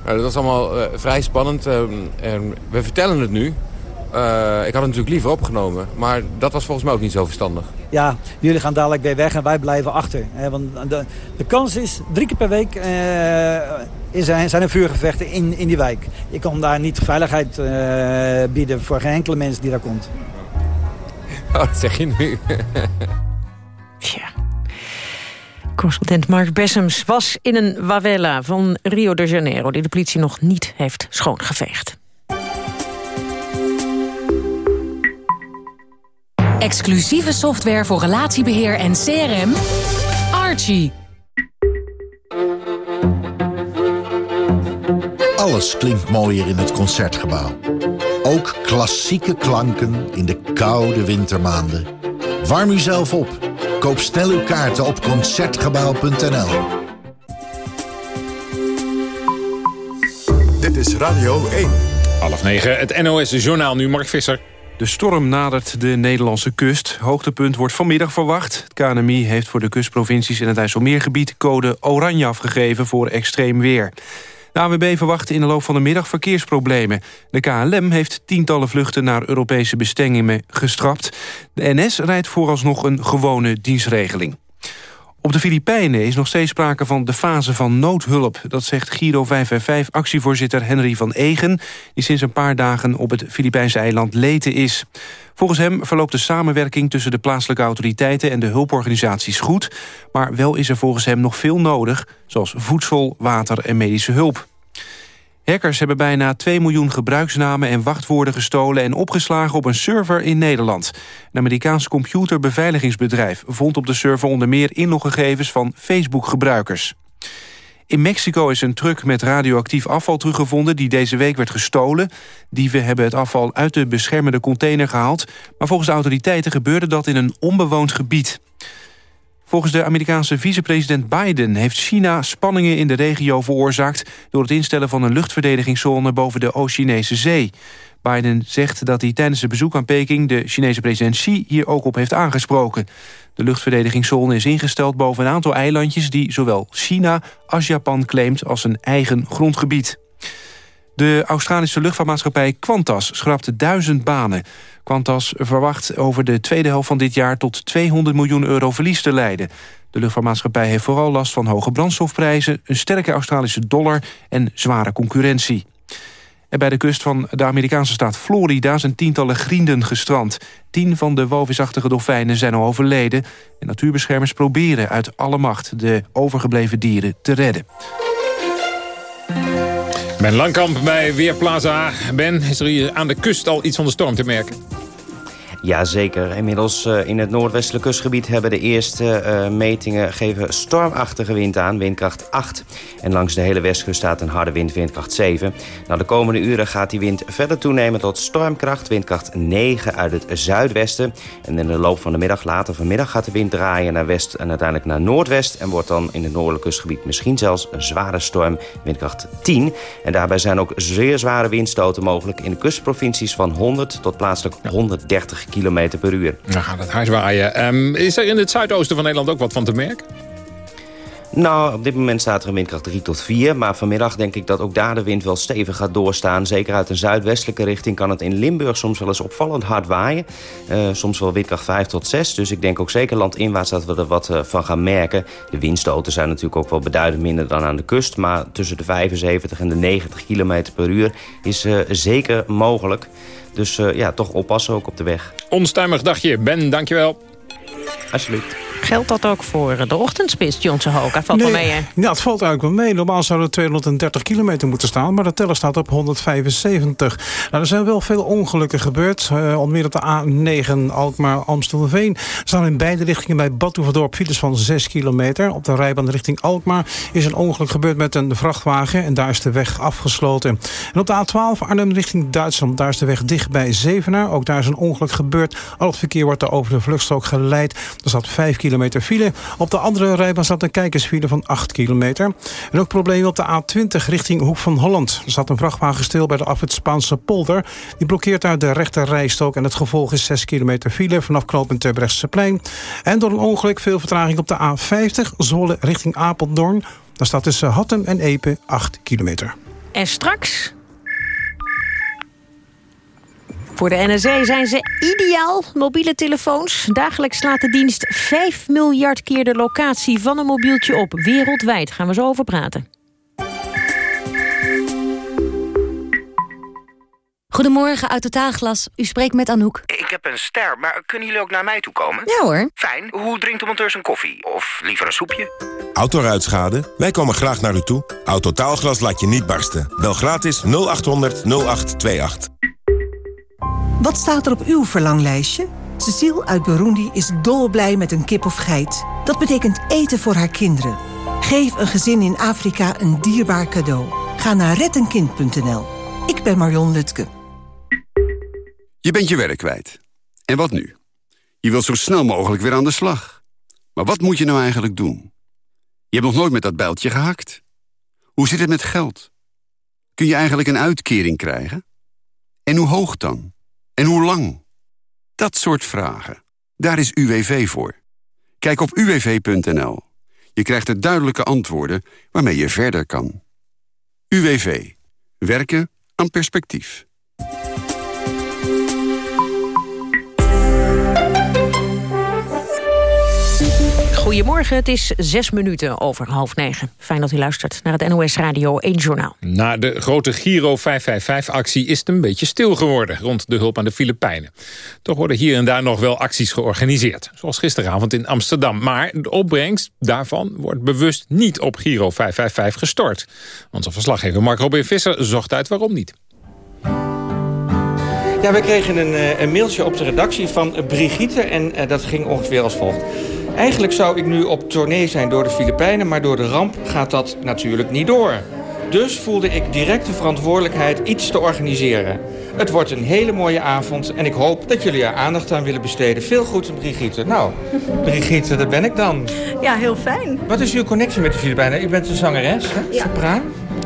Nou, dat was allemaal eh, vrij spannend. eh, en we vertellen het nu. Eh, ik had het natuurlijk liever opgenomen. Maar dat was volgens mij ook niet zo verstandig. Ja, jullie gaan dadelijk weer weg en wij blijven achter. Hè, want de, de kans is, drie keer per week eh, is er, zijn er vuurgevechten in, in die wijk. Je kan daar niet veiligheid eh, bieden voor geen enkele mens die daar komt. Oh, dat zeg je nu. Correspondent Mark Bessems was in een favela van Rio de Janeiro... die de politie nog niet heeft schoongeveegd. Exclusieve software voor relatiebeheer en CRM. Archie. Alles klinkt mooier in het Concertgebouw. Ook klassieke klanken in de koude wintermaanden. Warm uzelf op. Koop snel uw kaarten op Concertgebouw.nl. Dit is Radio 1. Half negen, het NOS-journaal nu, Mark Visser. De storm nadert de Nederlandse kust. Hoogtepunt wordt vanmiddag verwacht. Het KNMI heeft voor de kustprovincies in het IJsselmeergebied code oranje afgegeven voor extreem weer. De AWB verwacht in de loop van de middag verkeersproblemen. De KLM heeft tientallen vluchten naar Europese bestemmingen gestrapt. De NS rijdt vooralsnog een gewone dienstregeling. Op de Filipijnen is nog steeds sprake van de fase van noodhulp. Dat zegt Giro 555-actievoorzitter Henry van Egen... die sinds een paar dagen op het Filipijnse eiland Leyte is. Volgens hem verloopt de samenwerking tussen de plaatselijke autoriteiten... en de hulporganisaties goed. Maar wel is er volgens hem nog veel nodig... zoals voedsel, water en medische hulp. Hackers hebben bijna 2 miljoen gebruiksnamen en wachtwoorden gestolen... en opgeslagen op een server in Nederland. Een Amerikaans computerbeveiligingsbedrijf vond op de server onder meer inloggegevens van Facebook-gebruikers. In Mexico is een truck met radioactief afval teruggevonden... die deze week werd gestolen. Dieven hebben het afval uit de beschermende container gehaald... maar volgens de autoriteiten gebeurde dat in een onbewoond gebied. Volgens de Amerikaanse vicepresident Biden heeft China spanningen in de regio veroorzaakt door het instellen van een luchtverdedigingszone boven de Oost-Chinese zee. Biden zegt dat hij tijdens zijn bezoek aan Peking de Chinese president Xi hier ook op heeft aangesproken. De luchtverdedigingszone is ingesteld boven een aantal eilandjes die zowel China als Japan claimt als een eigen grondgebied. De Australische luchtvaartmaatschappij Qantas schrapt duizend banen. Qantas verwacht over de tweede helft van dit jaar tot 200 miljoen euro verlies te leiden. De luchtvaartmaatschappij heeft vooral last van hoge brandstofprijzen... een sterke Australische dollar en zware concurrentie. En bij de kust van de Amerikaanse staat Florida zijn tientallen grienden gestrand. Tien van de walvisachtige dolfijnen zijn al overleden. En natuurbeschermers proberen uit alle macht de overgebleven dieren te redden. Ben Langkamp bij Weerplaza. Ben, is er hier aan de kust al iets van de storm te merken? Jazeker. Inmiddels uh, in het noordwestelijk kustgebied hebben de eerste uh, metingen geven stormachtige wind aan, windkracht 8. En langs de hele westkust staat een harde wind, windkracht 7. Nou, de komende uren gaat die wind verder toenemen tot stormkracht, windkracht 9 uit het zuidwesten. En in de loop van de middag, later vanmiddag, gaat de wind draaien naar west en uiteindelijk naar noordwest. En wordt dan in het noordelijk kustgebied misschien zelfs een zware storm, windkracht 10. En daarbij zijn ook zeer zware windstoten mogelijk in de kustprovincies van 100 tot plaatselijk 130 kilometer per uur. Dan gaat het hard waaien. Um, is er in het zuidoosten van Nederland ook wat van te merken? Nou, op dit moment staat er een windkracht 3 tot 4. Maar vanmiddag denk ik dat ook daar de wind wel stevig gaat doorstaan. Zeker uit een zuidwestelijke richting kan het in Limburg soms wel eens opvallend hard waaien. Uh, soms wel windkracht 5 tot 6. Dus ik denk ook zeker landinwaarts dat we er wat uh, van gaan merken. De windstoten zijn natuurlijk ook wel beduidend minder dan aan de kust. Maar tussen de 75 en de 90 km per uur is uh, zeker mogelijk. Dus ja, toch oppassen ook op de weg. Onstuimig dagje. Ben, dankjewel. Alsjeblieft. Geldt dat ook voor de ochtendspits, Johnson Hoka? Valt nee, wel mee, hè? Ja, het valt eigenlijk wel mee. Normaal zou er 230 kilometer moeten staan, maar de teller staat op 175. Nou, er zijn wel veel ongelukken gebeurd. Uh, onder meer op de A9 Alkmaar-Amstelveen. Er staan in beide richtingen bij Badhoevedorp files van 6 kilometer. Op de rijbaan richting Alkmaar is een ongeluk gebeurd met een vrachtwagen. En daar is de weg afgesloten. En op de A12 Arnhem richting Duitsland. Daar is de weg dicht bij Zevenaar. Ook daar is een ongeluk gebeurd. Al het verkeer wordt er over de vluchtstrook geleid. Er staat 5 kilometer file. Op de andere rijbaan staat een kijkersfile van 8 kilometer. En ook problemen op de A20 richting Hoek van Holland. Er staat een vrachtwagen stil bij de afrit Spaanse polder. Die blokkeert daar de rechter rijstrook. En het gevolg is 6 kilometer file vanaf knooppunt Terbrechtseplein. En door een ongeluk veel vertraging op de A50 Zwolle richting Apeldoorn. Daar staat tussen Hattem en Epe 8 kilometer. En straks Voor de NSA zijn ze ideaal, mobiele telefoons. Dagelijks slaat de dienst 5 miljard keer de locatie van een mobieltje op. Wereldwijd gaan we zo over praten. Goedemorgen, uit Totaalglas. U spreekt met Anouk. Ik heb een ster, maar kunnen jullie ook naar mij toe komen? Ja hoor. Fijn. Hoe drinkt de monteur zijn koffie? Of liever een soepje? Autoruitschade? Wij komen graag naar u toe. Autotaalglas laat je niet barsten. Bel gratis 0800 0828. Wat staat er op uw verlanglijstje? Cecile uit Burundi is dolblij met een kip of geit. Dat betekent eten voor haar kinderen. Geef een gezin in Afrika een dierbaar cadeau. Ga naar rettenkind.nl. Ik ben Marion Lutke. Je bent je werk kwijt. En wat nu? Je wilt zo snel mogelijk weer aan de slag. Maar wat moet je nou eigenlijk doen? Je hebt nog nooit met dat bijltje gehakt. Hoe zit het met geld? Kun je eigenlijk een uitkering krijgen? En hoe hoog dan? En hoe lang? Dat soort vragen. Daar is UWV voor. Kijk op uwv.nl. Je krijgt er duidelijke antwoorden waarmee je verder kan. UWV. Werken aan perspectief. Goedemorgen, het is zes minuten over half negen. Fijn dat u luistert naar het NOS Radio 1 Journaal. Na de grote Giro 555-actie is het een beetje stil geworden... rond de hulp aan de Filipijnen. Toch worden hier en daar nog wel acties georganiseerd. Zoals gisteravond in Amsterdam. Maar de opbrengst daarvan wordt bewust niet op Giro 555 gestort. Onze verslaggever Mark Robin Visser zocht uit waarom niet. Ja, we kregen een, eh, een mailtje op de redactie van Brigitte en eh, dat ging ongeveer als volgt. Eigenlijk zou ik nu op tournee zijn door de Filipijnen... maar door de ramp gaat dat natuurlijk niet door. Dus voelde ik direct de verantwoordelijkheid iets te organiseren. Het wordt een hele mooie avond en ik hoop dat jullie er aandacht aan willen besteden. Veel groeten, Brigitte. Nou, Brigitte, daar ben ik dan. Ja, heel fijn. Wat is uw connectie met de Filipijnen? U bent een zangeres, hè? Ja. Sopraan?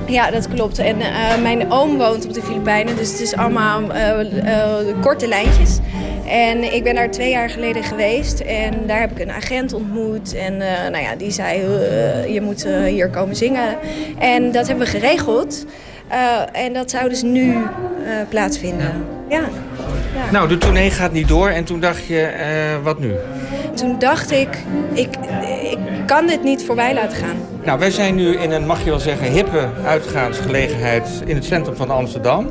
Ja, dat klopt. En eh, mijn oom woont op de Filipijnen, dus het is allemaal eh, eh, korte lijntjes. En ik ben daar twee jaar geleden geweest en daar heb ik een agent ontmoet. En nou ja, die zei, je moet hier komen zingen. En dat hebben we geregeld. Eh, en dat zou dus nu eh, plaatsvinden. Ja. ja. Nou, de tournee gaat niet door en toen dacht je, eh, wat nu? Toen dacht ik, ik, ik kan dit niet voorbij laten gaan. Nou, wij zijn nu in een, mag je wel zeggen, hippe uitgaansgelegenheid in het centrum van Amsterdam.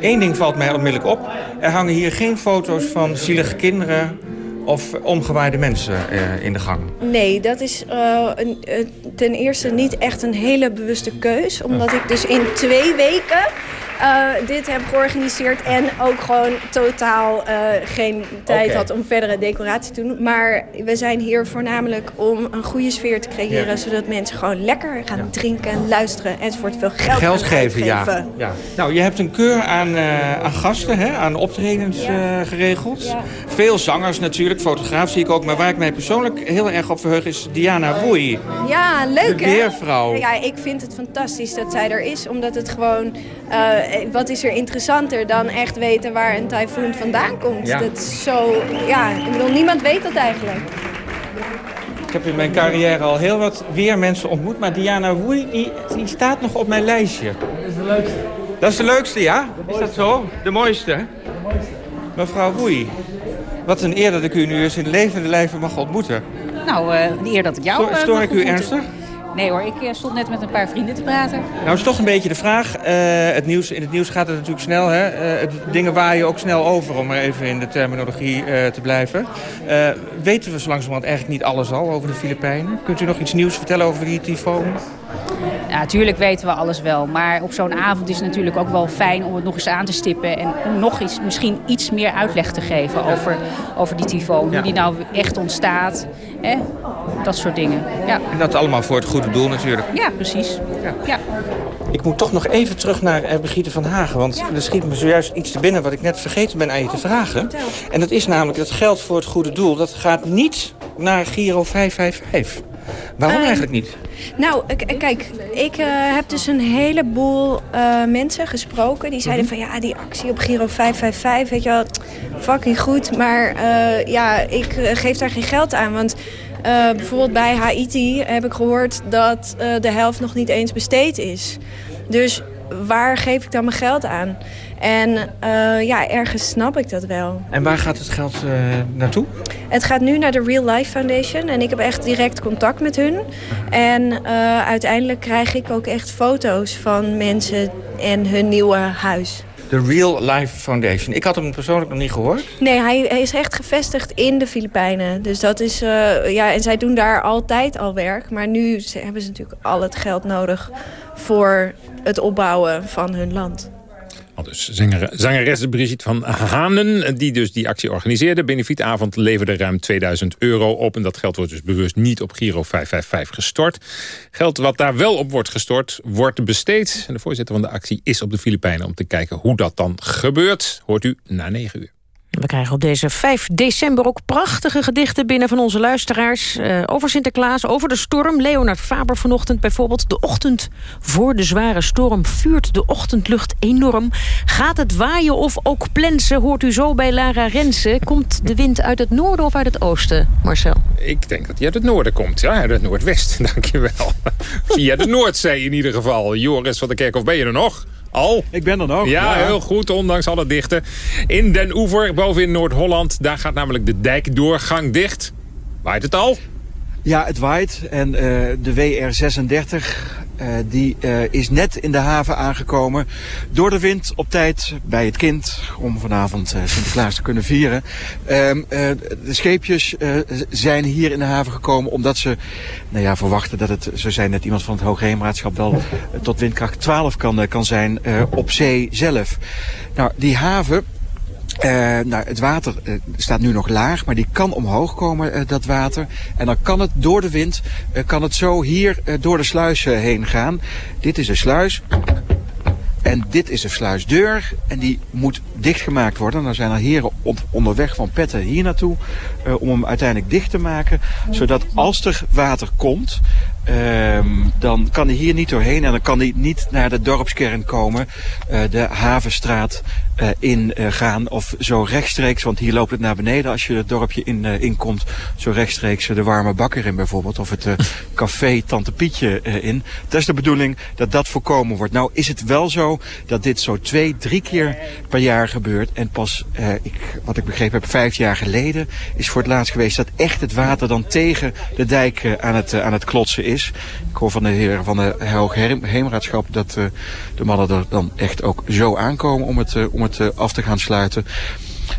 Eén ding valt mij onmiddellijk op. Er hangen hier geen foto's van zielige kinderen of omgewaaide mensen eh, in de gang. Nee, dat is eh, een, eh, ten eerste niet echt een hele bewuste keus. Omdat ik dus in twee weken dit heb georganiseerd. En ook gewoon totaal eh, geen tijd had om verdere decoratie te doen. Maar we zijn hier voornamelijk om een goede sfeer te creëren. Ja. Zodat mensen gewoon lekker gaan drinken, luisteren enzovoort. Veel geld, Geld geven, ja. Nou, je hebt een keur aan, eh, aan gasten, hè, aan optredens eh, geregeld. Veel zangers natuurlijk, fotograaf zie ik ook. Maar waar ik mij persoonlijk heel erg op verheug is Diana Woei. Ja, leuk De hè? weervrouw. Ja, ik vind het fantastisch dat zij er is. Omdat het gewoon... eh, wat is er interessanter dan echt weten waar een tyfoon vandaan komt? Ja. Dat is zo... Ja, ik bedoel, niemand weet dat eigenlijk. Ik heb in mijn carrière al heel wat weermensen ontmoet. Maar Diana Woei, die, die staat nog op mijn lijstje. Dat is de leukste. Dat is de leukste, ja? Is dat zo? De mooiste? De mooiste. Mevrouw Woei, wat een eer dat ik u nu eens in levende lijven mag ontmoeten. Nou, eh de eer dat ik jou Stoor- eh, stoor mag ik u ontmoeten. ernstig? Nee hoor, ik eh, stond net met een paar vrienden te praten. Nou is toch een beetje de vraag. eh, het nieuws, in het nieuws gaat het natuurlijk snel. Hè? Het, dingen waaien ook snel over, om maar even in de terminologie te blijven. Weten we zo langzamerhand eigenlijk niet alles al over de Filipijnen? Kunt u nog iets nieuws vertellen over die tyfoon? Ja, natuurlijk weten we alles wel. Maar op zo'n avond is het natuurlijk ook wel fijn om het nog eens aan te stippen. En om nog iets, misschien iets meer uitleg te geven over, over die tyfoon. Hoe die nou echt ontstaat. Hè? Dat soort dingen. Ja, En dat allemaal voor het goede doel natuurlijk. ja precies. Ja. Ik moet toch nog even terug naar eh, Brigitte van Hagen. Want er schiet me zojuist iets te binnen wat ik net vergeten ben aan je te vragen. En dat is namelijk dat geld voor het goede doel. Dat gaat niet naar Giro 555. Waarom Ehm, eigenlijk niet? Nou, kijk, ik eh, heb dus een heleboel eh, mensen gesproken. Die zeiden van ja, die actie op Giro 555, weet je wel, fucking goed. Maar ja, ik geef daar geen geld aan. Want bijvoorbeeld bij Haiti heb ik gehoord dat de helft nog niet eens besteed is. Dus waar geef ik dan mijn geld aan? En eh, ja, ergens snap ik dat wel. En waar gaat het geld eh, naartoe? Het gaat nu naar de Real Life Foundation en ik heb echt direct contact met hun. En eh, uiteindelijk krijg ik ook echt foto's van mensen en hun nieuwe huis. De Real Life Foundation. Ik had hem persoonlijk nog niet gehoord. Nee, hij, is echt gevestigd in de Filipijnen. Dus dat is, eh, ja, en zij doen daar altijd al werk. Maar nu hebben ze natuurlijk al het geld nodig voor het opbouwen van hun land. Dus zanger, zangeres Brigitte van Hanen, die dus die actie organiseerde. Benefietavond leverde ruim 2000 euro op. En dat geld wordt dus bewust niet op Giro 555 gestort. Geld wat daar wel op wordt gestort, wordt besteed. En de voorzitter van de actie is op de Filipijnen om te kijken hoe dat dan gebeurt. Hoort u na 9 uur. We krijgen op deze 5 december ook prachtige gedichten binnen van onze luisteraars. eh, over Sinterklaas, over de storm. Leonard Faber vanochtend bijvoorbeeld. De ochtend voor de zware storm vuurt de ochtendlucht enorm. Gaat het waaien of ook plensen, hoort u zo bij Lara Rensen. Komt de wind uit het noorden of uit het oosten, Marcel? Ik denk dat hij uit het noorden komt. Ja, uit het noordwesten, dankjewel. Via de Noordzee in ieder geval. Joris van der Kerkhof, ben je er nog? Al? Ik ben er nog. Ja, heel goed, ondanks alle dichten. In Den Oever, boven in Noord-Holland, daar gaat namelijk de dijkdoorgang dicht. Waait het al? Ja, het waait. En eh, de WR36 eh, die, eh, is net in de haven aangekomen. Door de wind op tijd bij het kind. Om vanavond eh, Sinterklaas te kunnen vieren. Ehm, eh, de scheepjes eh, zijn hier in de haven gekomen omdat ze nou ja, verwachten dat het, zo zei net iemand van het Hoogheemraadschap, wel eh, tot windkracht 12 kan, eh, kan zijn eh, op zee zelf. Nou, die haven eh, nou, het water eh, staat nu nog laag, maar die kan omhoog komen, eh, dat water. En dan kan het door de wind, kan het zo hier door de sluis heen gaan. Dit is de sluis. En dit is de sluisdeur en die moet dichtgemaakt worden. Dan zijn er heren op- onderweg van Petten hier naartoe om hem uiteindelijk dicht te maken. Zodat als er water komt, ehm, dan kan hij hier niet doorheen en dan kan hij niet naar de dorpskern komen. eh, de havenstraat eh, in eh, gaan of zo rechtstreeks, want hier loopt het naar beneden als je het dorpje in, inkomt. Zo rechtstreeks de warme bakker in bijvoorbeeld of het café Tante Pietje in. Dat is de bedoeling dat dat voorkomen wordt. Nou is het wel zo dat dit zo twee, drie keer per jaar gebeurt. En pas, ik, wat ik begrepen heb, vijf jaar geleden is voor het laatst geweest dat echt het water dan tegen de dijk aan, het, aan het klotsen is. Ik hoor van de heren van de Hoogheemraadschap dat eh, de mannen er dan echt ook zo aankomen om het, eh, om het eh, af te gaan sluiten.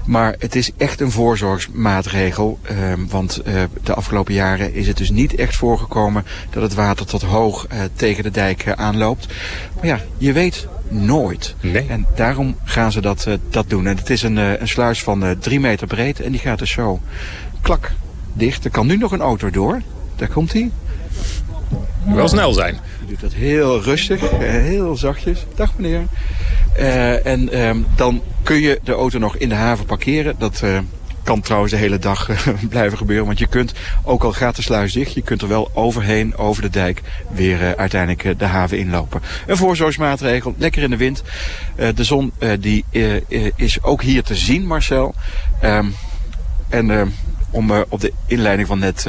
Maar het is echt een voorzorgsmaatregel. ehm, want eh, de afgelopen jaren is het dus niet echt voorgekomen dat het water tot hoog eh, tegen de dijk aanloopt. Maar ja, je weet nooit. En daarom gaan ze dat, eh, dat doen. En het is een, een sluis van eh, drie meter breed en die gaat dus zo klak dicht. Er kan nu nog een auto door. Daar komt hij. Wel snel zijn. Je doet dat heel rustig, eh, heel zachtjes. Dag meneer. Eh, en ehm, dan kun je de auto nog in de haven parkeren. Dat eh, kan trouwens de hele dag blijven gebeuren. Want je kunt, ook al gaat de sluis dicht, je kunt er wel overheen, over de dijk, weer uiteindelijk de haven inlopen. Een voorzorgsmaatregel, lekker in de wind. De zon die, is ook hier te zien, Marcel. Ehm, en ehm, om op de inleiding van net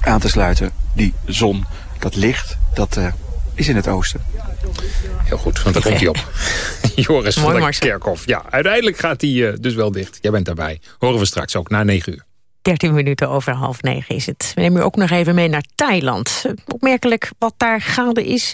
aan te sluiten, die zon, dat licht, dat eh, is in het oosten. Heel goed, want daar komt hij op. Joris van Mooi, der Marcel. Kerkhof. Ja, uiteindelijk gaat hij eh, dus wel dicht. Jij bent daarbij. Horen we straks ook na 9 uur. 13 minuten over half negen is het. We nemen u ook nog even mee naar Thailand. Opmerkelijk wat daar gaande is.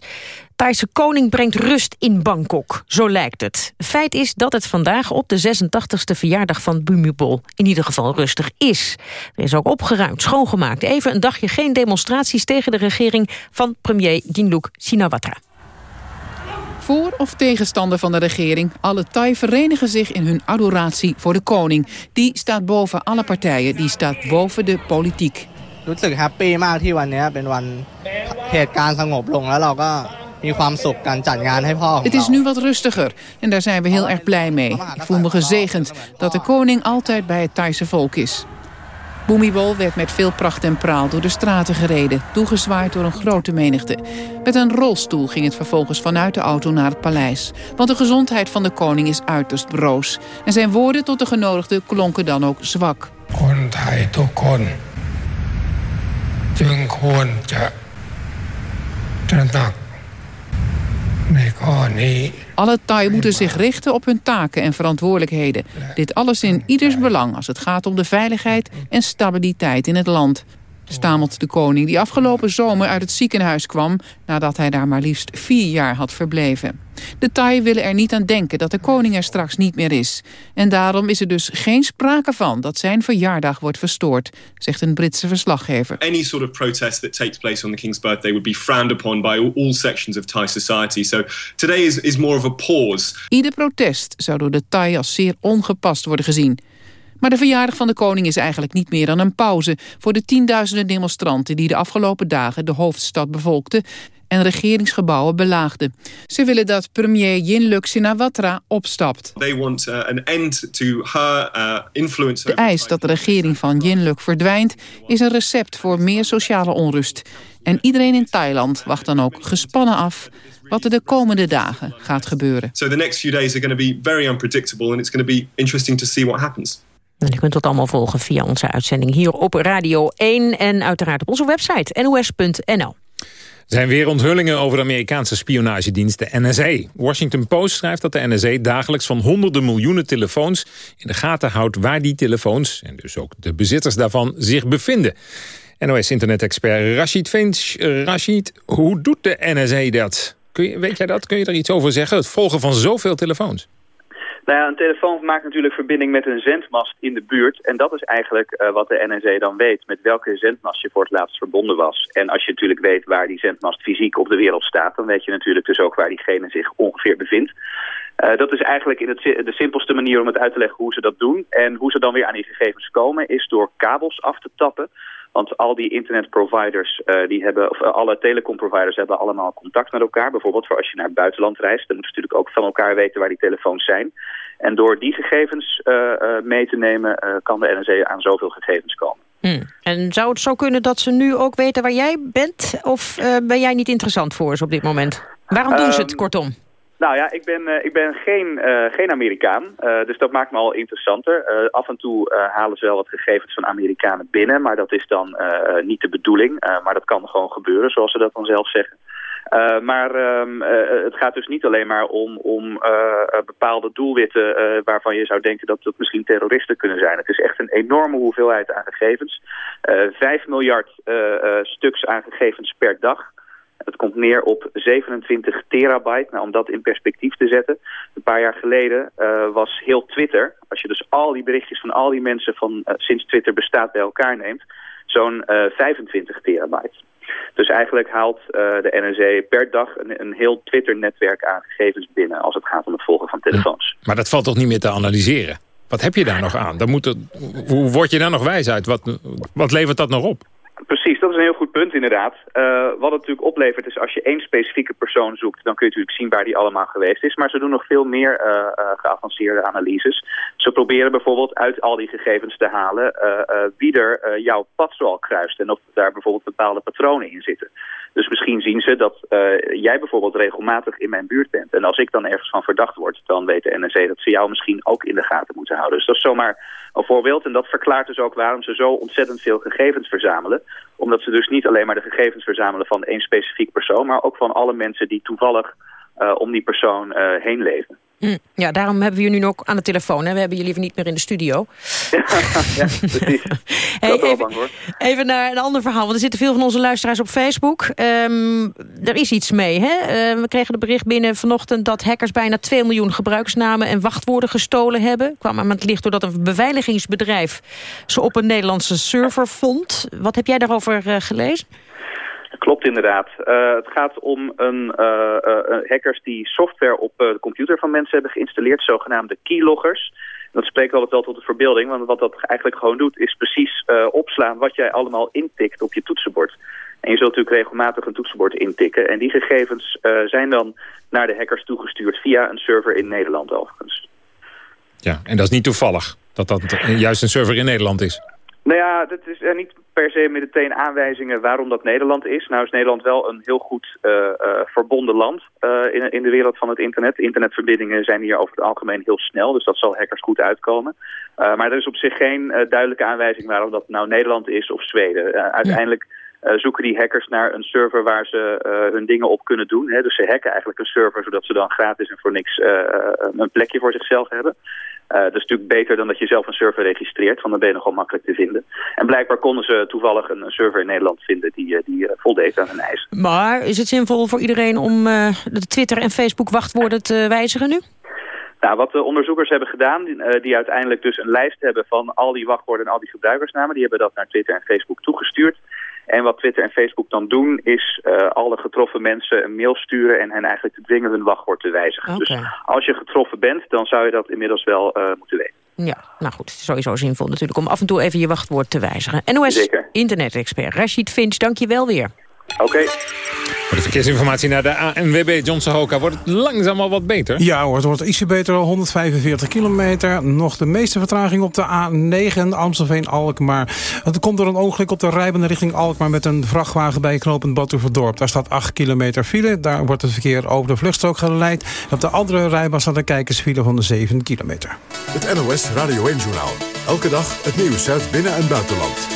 Thaise koning brengt rust in Bangkok, zo lijkt het. Feit is dat het vandaag op de 86e verjaardag van Bhumibol in ieder geval rustig is. Er is ook opgeruimd, schoongemaakt. Even een dagje geen demonstraties tegen de regering van premier Yingluck Shinawatra. Voor of tegenstander van de regering, alle Thai verenigen zich in hun adoratie voor de koning. Die staat boven alle partijen, die staat boven de politiek. รู้สึกแฮปปี้มากที่วันนี้เป็นวันเหตุการณ์สงบลงแล้วเราก็ มีความสุขการจัดงานให้พ่อของ Het is nu wat rustiger en daar zijn we heel erg blij mee. Ik voel me gezegend dat de koning altijd bij het Thaise volk is. Bhumibol werd met veel pracht en praal door de straten gereden... toegezwaaid door een grote menigte. Met een rolstoel ging het vervolgens vanuit de auto naar het paleis. Want de gezondheid van de koning is uiterst broos. En zijn woorden tot de genodigden klonken dan ook zwak. Alle Thai moeten zich richten op hun taken en verantwoordelijkheden. Dit alles in ieders belang als het gaat om de veiligheid en stabiliteit in het land. Stamelt de koning die afgelopen zomer uit het ziekenhuis kwam... nadat hij daar maar liefst vier jaar had verbleven. De Thai willen er niet aan denken dat de koning er straks niet meer is. En daarom is er dus geen sprake van dat zijn verjaardag wordt verstoord... zegt een Britse verslaggever. any sort of protest that takes place on the king's birthday would be frowned upon by all, sections of Thai society. So today is, is more of a pause. Ieder protest zou door de Thai als zeer ongepast worden gezien. Maar de verjaardag van de koning is eigenlijk niet meer dan een pauze... voor de tienduizenden demonstranten die de afgelopen dagen de hoofdstad bevolkten en regeringsgebouwen belaagden. Ze willen dat premier Yingluck Shinawatra opstapt. They want uh, an end to her uh, influence. De eis dat de regering van Yingluck verdwijnt... is een recept voor meer sociale onrust. En iedereen in Thailand wacht dan ook gespannen af... wat er de komende dagen gaat gebeuren. So the next few days are going to be very unpredictable... and it's going to be interesting to see what happens. En u kunt het allemaal volgen via onze uitzending hier op Radio 1... en uiteraard op onze website nos.nl. Er zijn weer onthullingen over de Amerikaanse spionagedienst, de NSA. Washington Post schrijft dat de NSA dagelijks van honderden miljoenen telefoons... in de gaten houdt waar die telefoons, en dus ook de bezitters daarvan, zich bevinden. NOS-internet-expert Rashid Finch. Rashid, hoe doet de NSA dat? Kun je, weet jij dat? Kun je er iets over zeggen? Het volgen van zoveel telefoons? Nou ja, een telefoon maakt natuurlijk verbinding met een zendmast in de buurt. En dat is eigenlijk uh, wat de NSA dan weet, met welke zendmast je voor het laatst verbonden was. En als je natuurlijk weet waar die zendmast fysiek op de wereld staat, dan weet je natuurlijk dus ook waar diegene zich ongeveer bevindt. Uh, dat is eigenlijk in het, de simpelste manier om het uit te leggen hoe ze dat doen. En hoe ze dan weer aan die gegevens komen, is door kabels af te tappen. Want al die internetproviders, uh, die hebben, of uh, alle telecomproviders hebben allemaal contact met elkaar. Bijvoorbeeld voor als je naar het buitenland reist, dan moeten ze natuurlijk ook van elkaar weten waar die telefoons zijn. En door die gegevens uh, mee te nemen, kan de NSA aan zoveel gegevens komen. Hmm. En zou het zo kunnen dat ze nu ook weten waar jij bent? Of ben jij niet interessant voor ze op dit moment? Waarom doen ze het, Um, kortom? Nou ja, ik ben, uh, ik ben geen, uh, geen Amerikaan, uh, dus dat maakt me al interessanter. af en toe halen ze wel wat gegevens van Amerikanen binnen, maar dat is dan niet de bedoeling. maar dat kan gewoon gebeuren, zoals ze dat dan zelf zeggen. maar um, het gaat dus niet alleen maar om, om bepaalde doelwitten waarvan je zou denken dat het misschien terroristen kunnen zijn. Het is echt een enorme hoeveelheid aan gegevens. Vijf miljard stuks aan gegevens per dag. Het komt neer op 27 terabyte. Nou, om dat in perspectief te zetten. Een paar jaar geleden uh, was heel Twitter, als je dus al die berichtjes van al die mensen van uh, sinds Twitter bestaat bij elkaar neemt, zo'n uh, 25 terabyte. Dus eigenlijk haalt de NSA per dag een, een heel Twitter-netwerk aan gegevens binnen als het gaat om het volgen van telefoons. Maar dat valt toch niet meer te analyseren? Wat heb je daar nog aan? Dan moet er, hoe word je daar nog wijs uit? Wat, wat levert dat nog op? Precies, dat is een heel goed punt inderdaad. Uh, wat het natuurlijk oplevert is als je één specifieke persoon zoekt... dan kun je natuurlijk zien waar die allemaal geweest is. Maar ze doen nog veel meer uh, uh, geavanceerde analyses. Ze proberen bijvoorbeeld uit al die gegevens te halen... wie er jouw pad zoal kruist... en of daar bijvoorbeeld bepaalde patronen in zitten. Dus misschien zien ze dat jij bijvoorbeeld regelmatig in mijn buurt bent. En als ik dan ergens van verdacht word... dan weet de NSC dat ze jou misschien ook in de gaten moeten houden. Dus dat is zomaar een voorbeeld. En dat verklaart dus ook waarom ze zo ontzettend veel gegevens verzamelen omdat ze dus niet alleen maar de gegevens verzamelen van één specifiek persoon... maar ook van alle mensen die toevallig uh, om die persoon uh, heen leven. Mm, ja, daarom hebben we je nu ook aan de telefoon. Hè? We hebben je liever niet meer in de studio. ja, precies. hey, even, even, naar een ander verhaal. Want er zitten veel van onze luisteraars op Facebook. Um, er is iets mee. Hè? Uh, we kregen de bericht binnen vanochtend... dat hackers bijna 2 miljoen gebruiksnamen en wachtwoorden gestolen hebben. Kwam aan het licht doordat een beveiligingsbedrijf... ze op een Nederlandse server vond. Wat heb jij daarover gelezen? Klopt inderdaad. Uh, het gaat om een, uh, uh, hackers die software op de computer van mensen hebben geïnstalleerd, zogenaamde keyloggers. Dat spreekt altijd wel tot de verbeelding, want wat dat eigenlijk gewoon doet is precies opslaan wat jij allemaal intikt op je toetsenbord. En je zult natuurlijk regelmatig een toetsenbord intikken. En die gegevens zijn dan naar de hackers toegestuurd via een server in Nederland overigens. Ja, en dat is niet toevallig dat dat juist een server in Nederland is. Nou ja, dat is uh, niet per se meteen aanwijzingen waarom dat Nederland is. Nou is Nederland wel een heel goed uh, uh, verbonden land in, in de wereld van het internet. Internetverbindingen zijn hier over het algemeen heel snel, dus dat zal hackers goed uitkomen. maar er is op zich geen duidelijke aanwijzing waarom dat nou Nederland is of Zweden. uiteindelijk zoeken die hackers naar een server waar ze hun dingen op kunnen doen. Hè? Dus ze hacken eigenlijk een server zodat ze dan gratis en voor niks een plekje voor zichzelf hebben. Uh, dat is natuurlijk beter dan dat je zelf een server registreert, want dan ben je nogal makkelijk te vinden. En blijkbaar konden ze toevallig een server in Nederland vinden die, die uh, voldeed aan hun eisen. Maar is het zinvol voor iedereen om uh, de Twitter en Facebook wachtwoorden te wijzigen nu? Nou, wat de onderzoekers hebben gedaan, die, die uiteindelijk dus een lijst hebben van al die wachtwoorden en al die gebruikersnamen, die hebben dat naar Twitter en Facebook toegestuurd. En wat Twitter en Facebook dan doen, is uh, alle getroffen mensen een mail sturen en hen eigenlijk te dwingen hun wachtwoord te wijzigen. Okay. Dus als je getroffen bent, dan zou je dat inmiddels wel uh, moeten weten. Ja, nou goed, sowieso zinvol natuurlijk om af en toe even je wachtwoord te wijzigen. NOS Internet-expert Rashid Finch, dank je wel weer. Oké. Voor de verkeersinformatie naar de ANWB Johnson Hoka wordt het langzaam al wat beter. Ja hoor, het wordt ietsje beter, 145 kilometer. Nog de meeste vertraging op de A9 Amstelveen-Alkmaar. Het komt door een ongeluk op de rijbaan richting Alkmaar... met een vrachtwagen bij knooppunt Batuverdorp. Daar staat 8 kilometer file. Daar wordt het verkeer over de vluchtstrook geleid. En op de andere rijbaan staat een kijkersfile van de 7 kilometer. Het NOS Radio 1-journaal. Elke dag het nieuws uit binnen- en buitenland.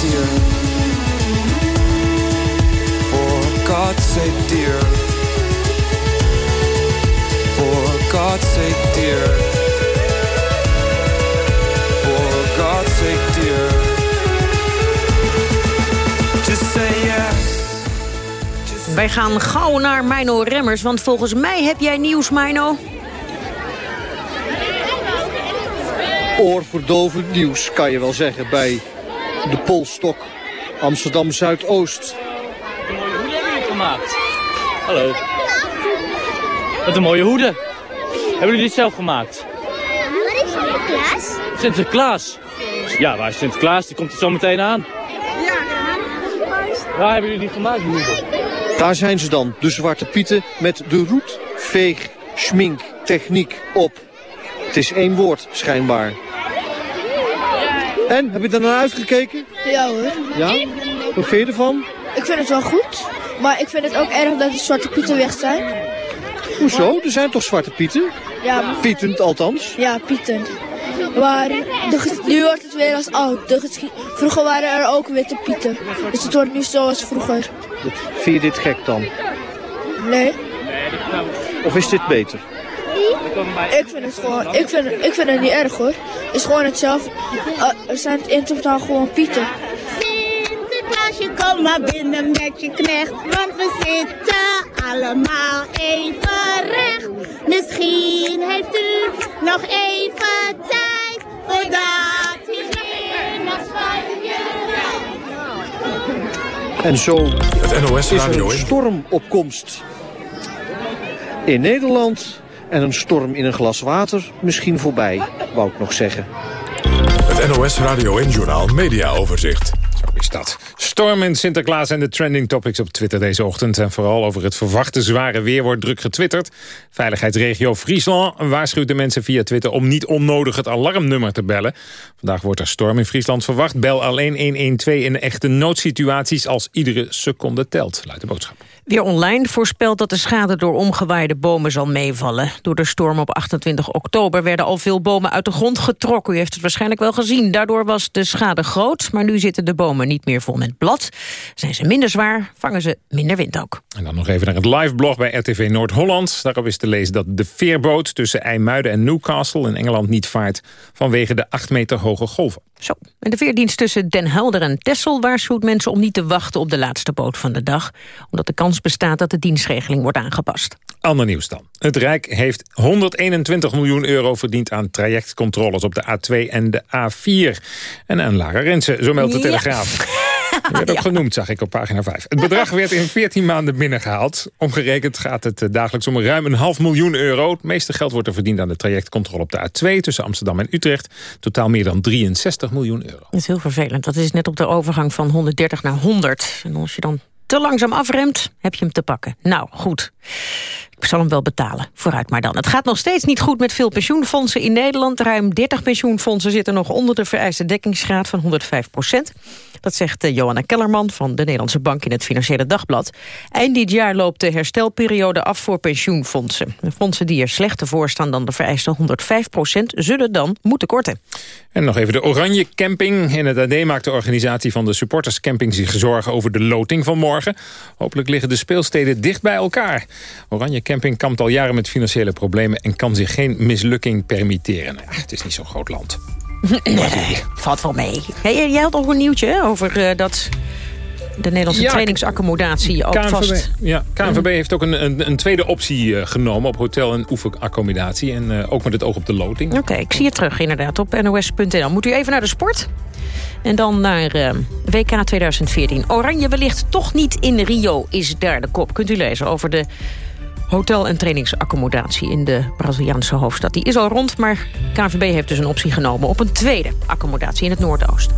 Dear. For God's sake, dear. For God's sake, dear. For God's sake, dear. Just say yes. Wij gaan gauw naar Mino Remmers, want volgens mij heb jij nieuws, Mino. Oorverdovend nieuws, kan je wel zeggen, bij de Polstok Amsterdam Zuidoost. Hoe hebben jullie gemaakt? Hallo. Wat een mooie hoeden. Hebben jullie dit zelf gemaakt? Wat is Sinterklaas? Sinterklaas. Ja, waar is Sinterklaas? Die komt er zo meteen aan. Waar hebben jullie die gemaakt? Daar zijn ze dan, de Zwarte Pieten, met de roet, veeg, schmink, techniek op. Het is één woord, schijnbaar. En, heb je er naar uitgekeken? Ja hoor. Ja? Wat vind je ervan? Ik vind het wel goed. Maar ik vind het ook erg dat de zwarte pieten weg zijn. Hoezo? Er zijn toch Zwarte Pieten? Ja, maar- Pietend althans. Ja, pieten. Maar de nu wordt het weer als oud. De vroeger waren er ook witte pieten. Dus het wordt nu zoals vroeger. Vind je dit gek dan? Nee. Of is dit beter? Ik vind het gewoon, ik vind, ik vind het niet erg hoor. Het is gewoon hetzelfde. Eh, er zijn in totaal gewoon pieten. Sinterklaasje, kom maar binnen met je knecht, want we zitten allemaal even recht. Misschien heeft u nog even tijd voordat u weer naar Spanje En zo Het NOS is er een 1. storm op komst. In Nederland en een storm in een glas water misschien voorbij, wou ik nog zeggen. Het NOS Radio 1-journaal Media Overzicht. Zo is dat. Storm in Sinterklaas en de trending topics op Twitter deze ochtend. En vooral over het verwachte zware weer wordt druk getwitterd. Veiligheidsregio Friesland waarschuwt de mensen via Twitter... om niet onnodig het alarmnummer te bellen. Vandaag wordt er storm in Friesland verwacht. Bel alleen 112 in echte noodsituaties als iedere seconde telt, luidt de boodschap. Weer online voorspelt dat de schade door omgewaaide bomen zal meevallen. Door de storm op 28 oktober werden al veel bomen uit de grond getrokken. U heeft het waarschijnlijk wel gezien. Daardoor was de schade groot, maar nu zitten de bomen niet meer vol met blad. Zijn ze minder zwaar, vangen ze minder wind ook. En dan nog even naar het liveblog bij RTV Noord-Holland. Daarop is te lezen dat de veerboot tussen IJmuiden en Newcastle in Engeland niet vaart... vanwege de 8 meter hoge golven. Zo. En de veerdienst tussen Den Helder en Texel waarschuwt mensen om niet te wachten op de laatste boot van de dag. Omdat de kans bestaat dat de dienstregeling wordt aangepast. Ander nieuws dan. Het Rijk heeft 121 miljoen euro verdiend aan trajectcontroles op de A2 en de A4. En aan Lara Rensen, zo meldt de Ja. Telegraaf. werd ook genoemd, zag ik op pagina 5. Het bedrag werd in 14 maanden binnengehaald. Omgerekend gaat het eh, dagelijks om ruim een half miljoen euro. Het meeste geld wordt er verdiend aan de trajectcontrole op de A2... tussen Amsterdam en Utrecht. Totaal meer dan 63 miljoen euro. Dat is heel vervelend. Dat is net op de overgang van 130 naar 100. En als je dan te langzaam afremt, heb je hem te pakken. Nou, goed. Ik zal hem wel betalen. Vooruit maar dan. Het gaat nog steeds niet goed met veel pensioenfondsen in Nederland. Ruim 30 pensioenfondsen zitten nog onder de vereiste dekkingsgraad van 105 procent. Dat zegt eh, Johanna Kellerman van de Nederlandse Bank in het Financiële Dagblad. Eind dit jaar loopt de herstelperiode af voor pensioenfondsen. De fondsen die er slechter voor staan dan de vereiste 105 procent... zullen dan moeten korten. En nog even de Oranje Camping. In het AD maakt de organisatie van de supporterscamping zich zorgen over de loting van morgen. Hopelijk liggen de speelsteden dicht bij elkaar. Oranje Camping kampt al jaren met financiële problemen... en kan zich geen mislukking permitteren. Ja, het is niet zo'n groot land. Nee, valt wel mee. Hey, jij had nog een nieuwtje over eh, dat de Nederlandse Ja, trainingsaccommodatie ook KNVB, vast... ja, KNVB heeft ook een, een, een tweede optie eh, genomen op hotel- en oefenaccommodatie. En eh, ook met het oog op de loting. Oké, ik zie je terug inderdaad op nos.nl. Moet u even naar de sport? En dan naar WK 2014. Oranje wellicht toch niet in Rio is daar de kop. Kunt u lezen over de hotel- en trainingsaccommodatie in de Braziliaanse hoofdstad. Die is al rond, maar KNVB heeft dus een optie genomen op een tweede accommodatie in het Noordoosten.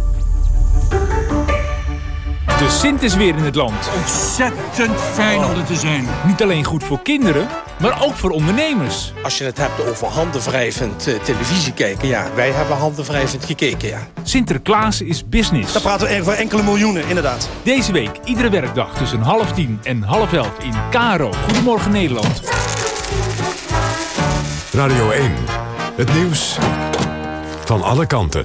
De Sint is weer in het land. Ontzettend fijn om er te zijn. Niet alleen goed voor kinderen, maar ook voor ondernemers. Als je het hebt over handenwrijvend eh, televisie kijken, ja, wij hebben handenwrijvend gekeken, ja. Sinterklaas is business. Dan praten we over enkele miljoenen, inderdaad. Deze week, iedere werkdag tussen half tien en half elf in Karo. Goedemorgen Nederland. Radio 1. Het nieuws van alle kanten.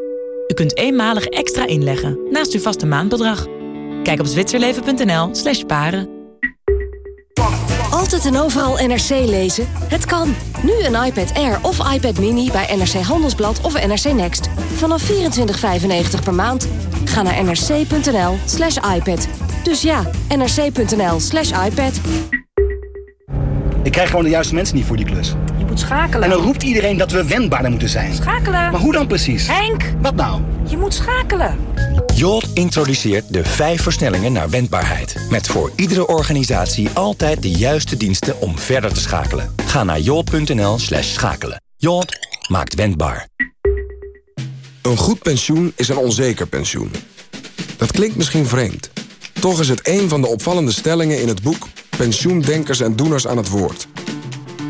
U kunt eenmalig extra inleggen naast uw vaste maandbedrag. Kijk op zwitserleven.nl slash sparen. Altijd en overal NRC lezen? Het kan. Nu een iPad Air of iPad Mini bij NRC Handelsblad of NRC Next. Vanaf 24,95 per maand. Ga naar nrc.nl slash iPad. Dus ja, nrc.nl slash iPad. Ik krijg gewoon de juiste mensen niet voor die klus. Moet schakelen. En dan roept iedereen dat we wendbaarder moeten zijn. Schakelen. Maar hoe dan precies? Henk! Wat nou? Je moet schakelen. Jolt introduceert de vijf versnellingen naar wendbaarheid. Met voor iedere organisatie altijd de juiste diensten om verder te schakelen. Ga naar jolt.nl slash schakelen. Jolt maakt wendbaar. Een goed pensioen is een onzeker pensioen. Dat klinkt misschien vreemd. Toch is het een van de opvallende stellingen in het boek... Pensioendenkers en Doeners aan het Woord.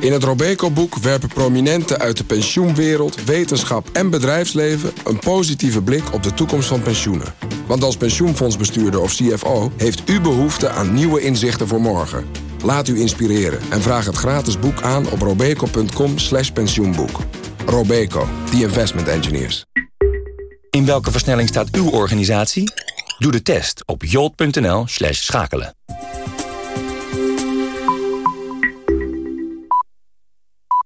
In het Robeco-boek werpen prominenten uit de pensioenwereld... wetenschap en bedrijfsleven een positieve blik op de toekomst van pensioenen. Want als pensioenfondsbestuurder of CFO... heeft u behoefte aan nieuwe inzichten voor morgen. Laat u inspireren en vraag het gratis boek aan op robeco.com pensioenboek. Robeco, the investment engineers. In welke versnelling staat uw organisatie? Doe de test op jolt.nl schakelen.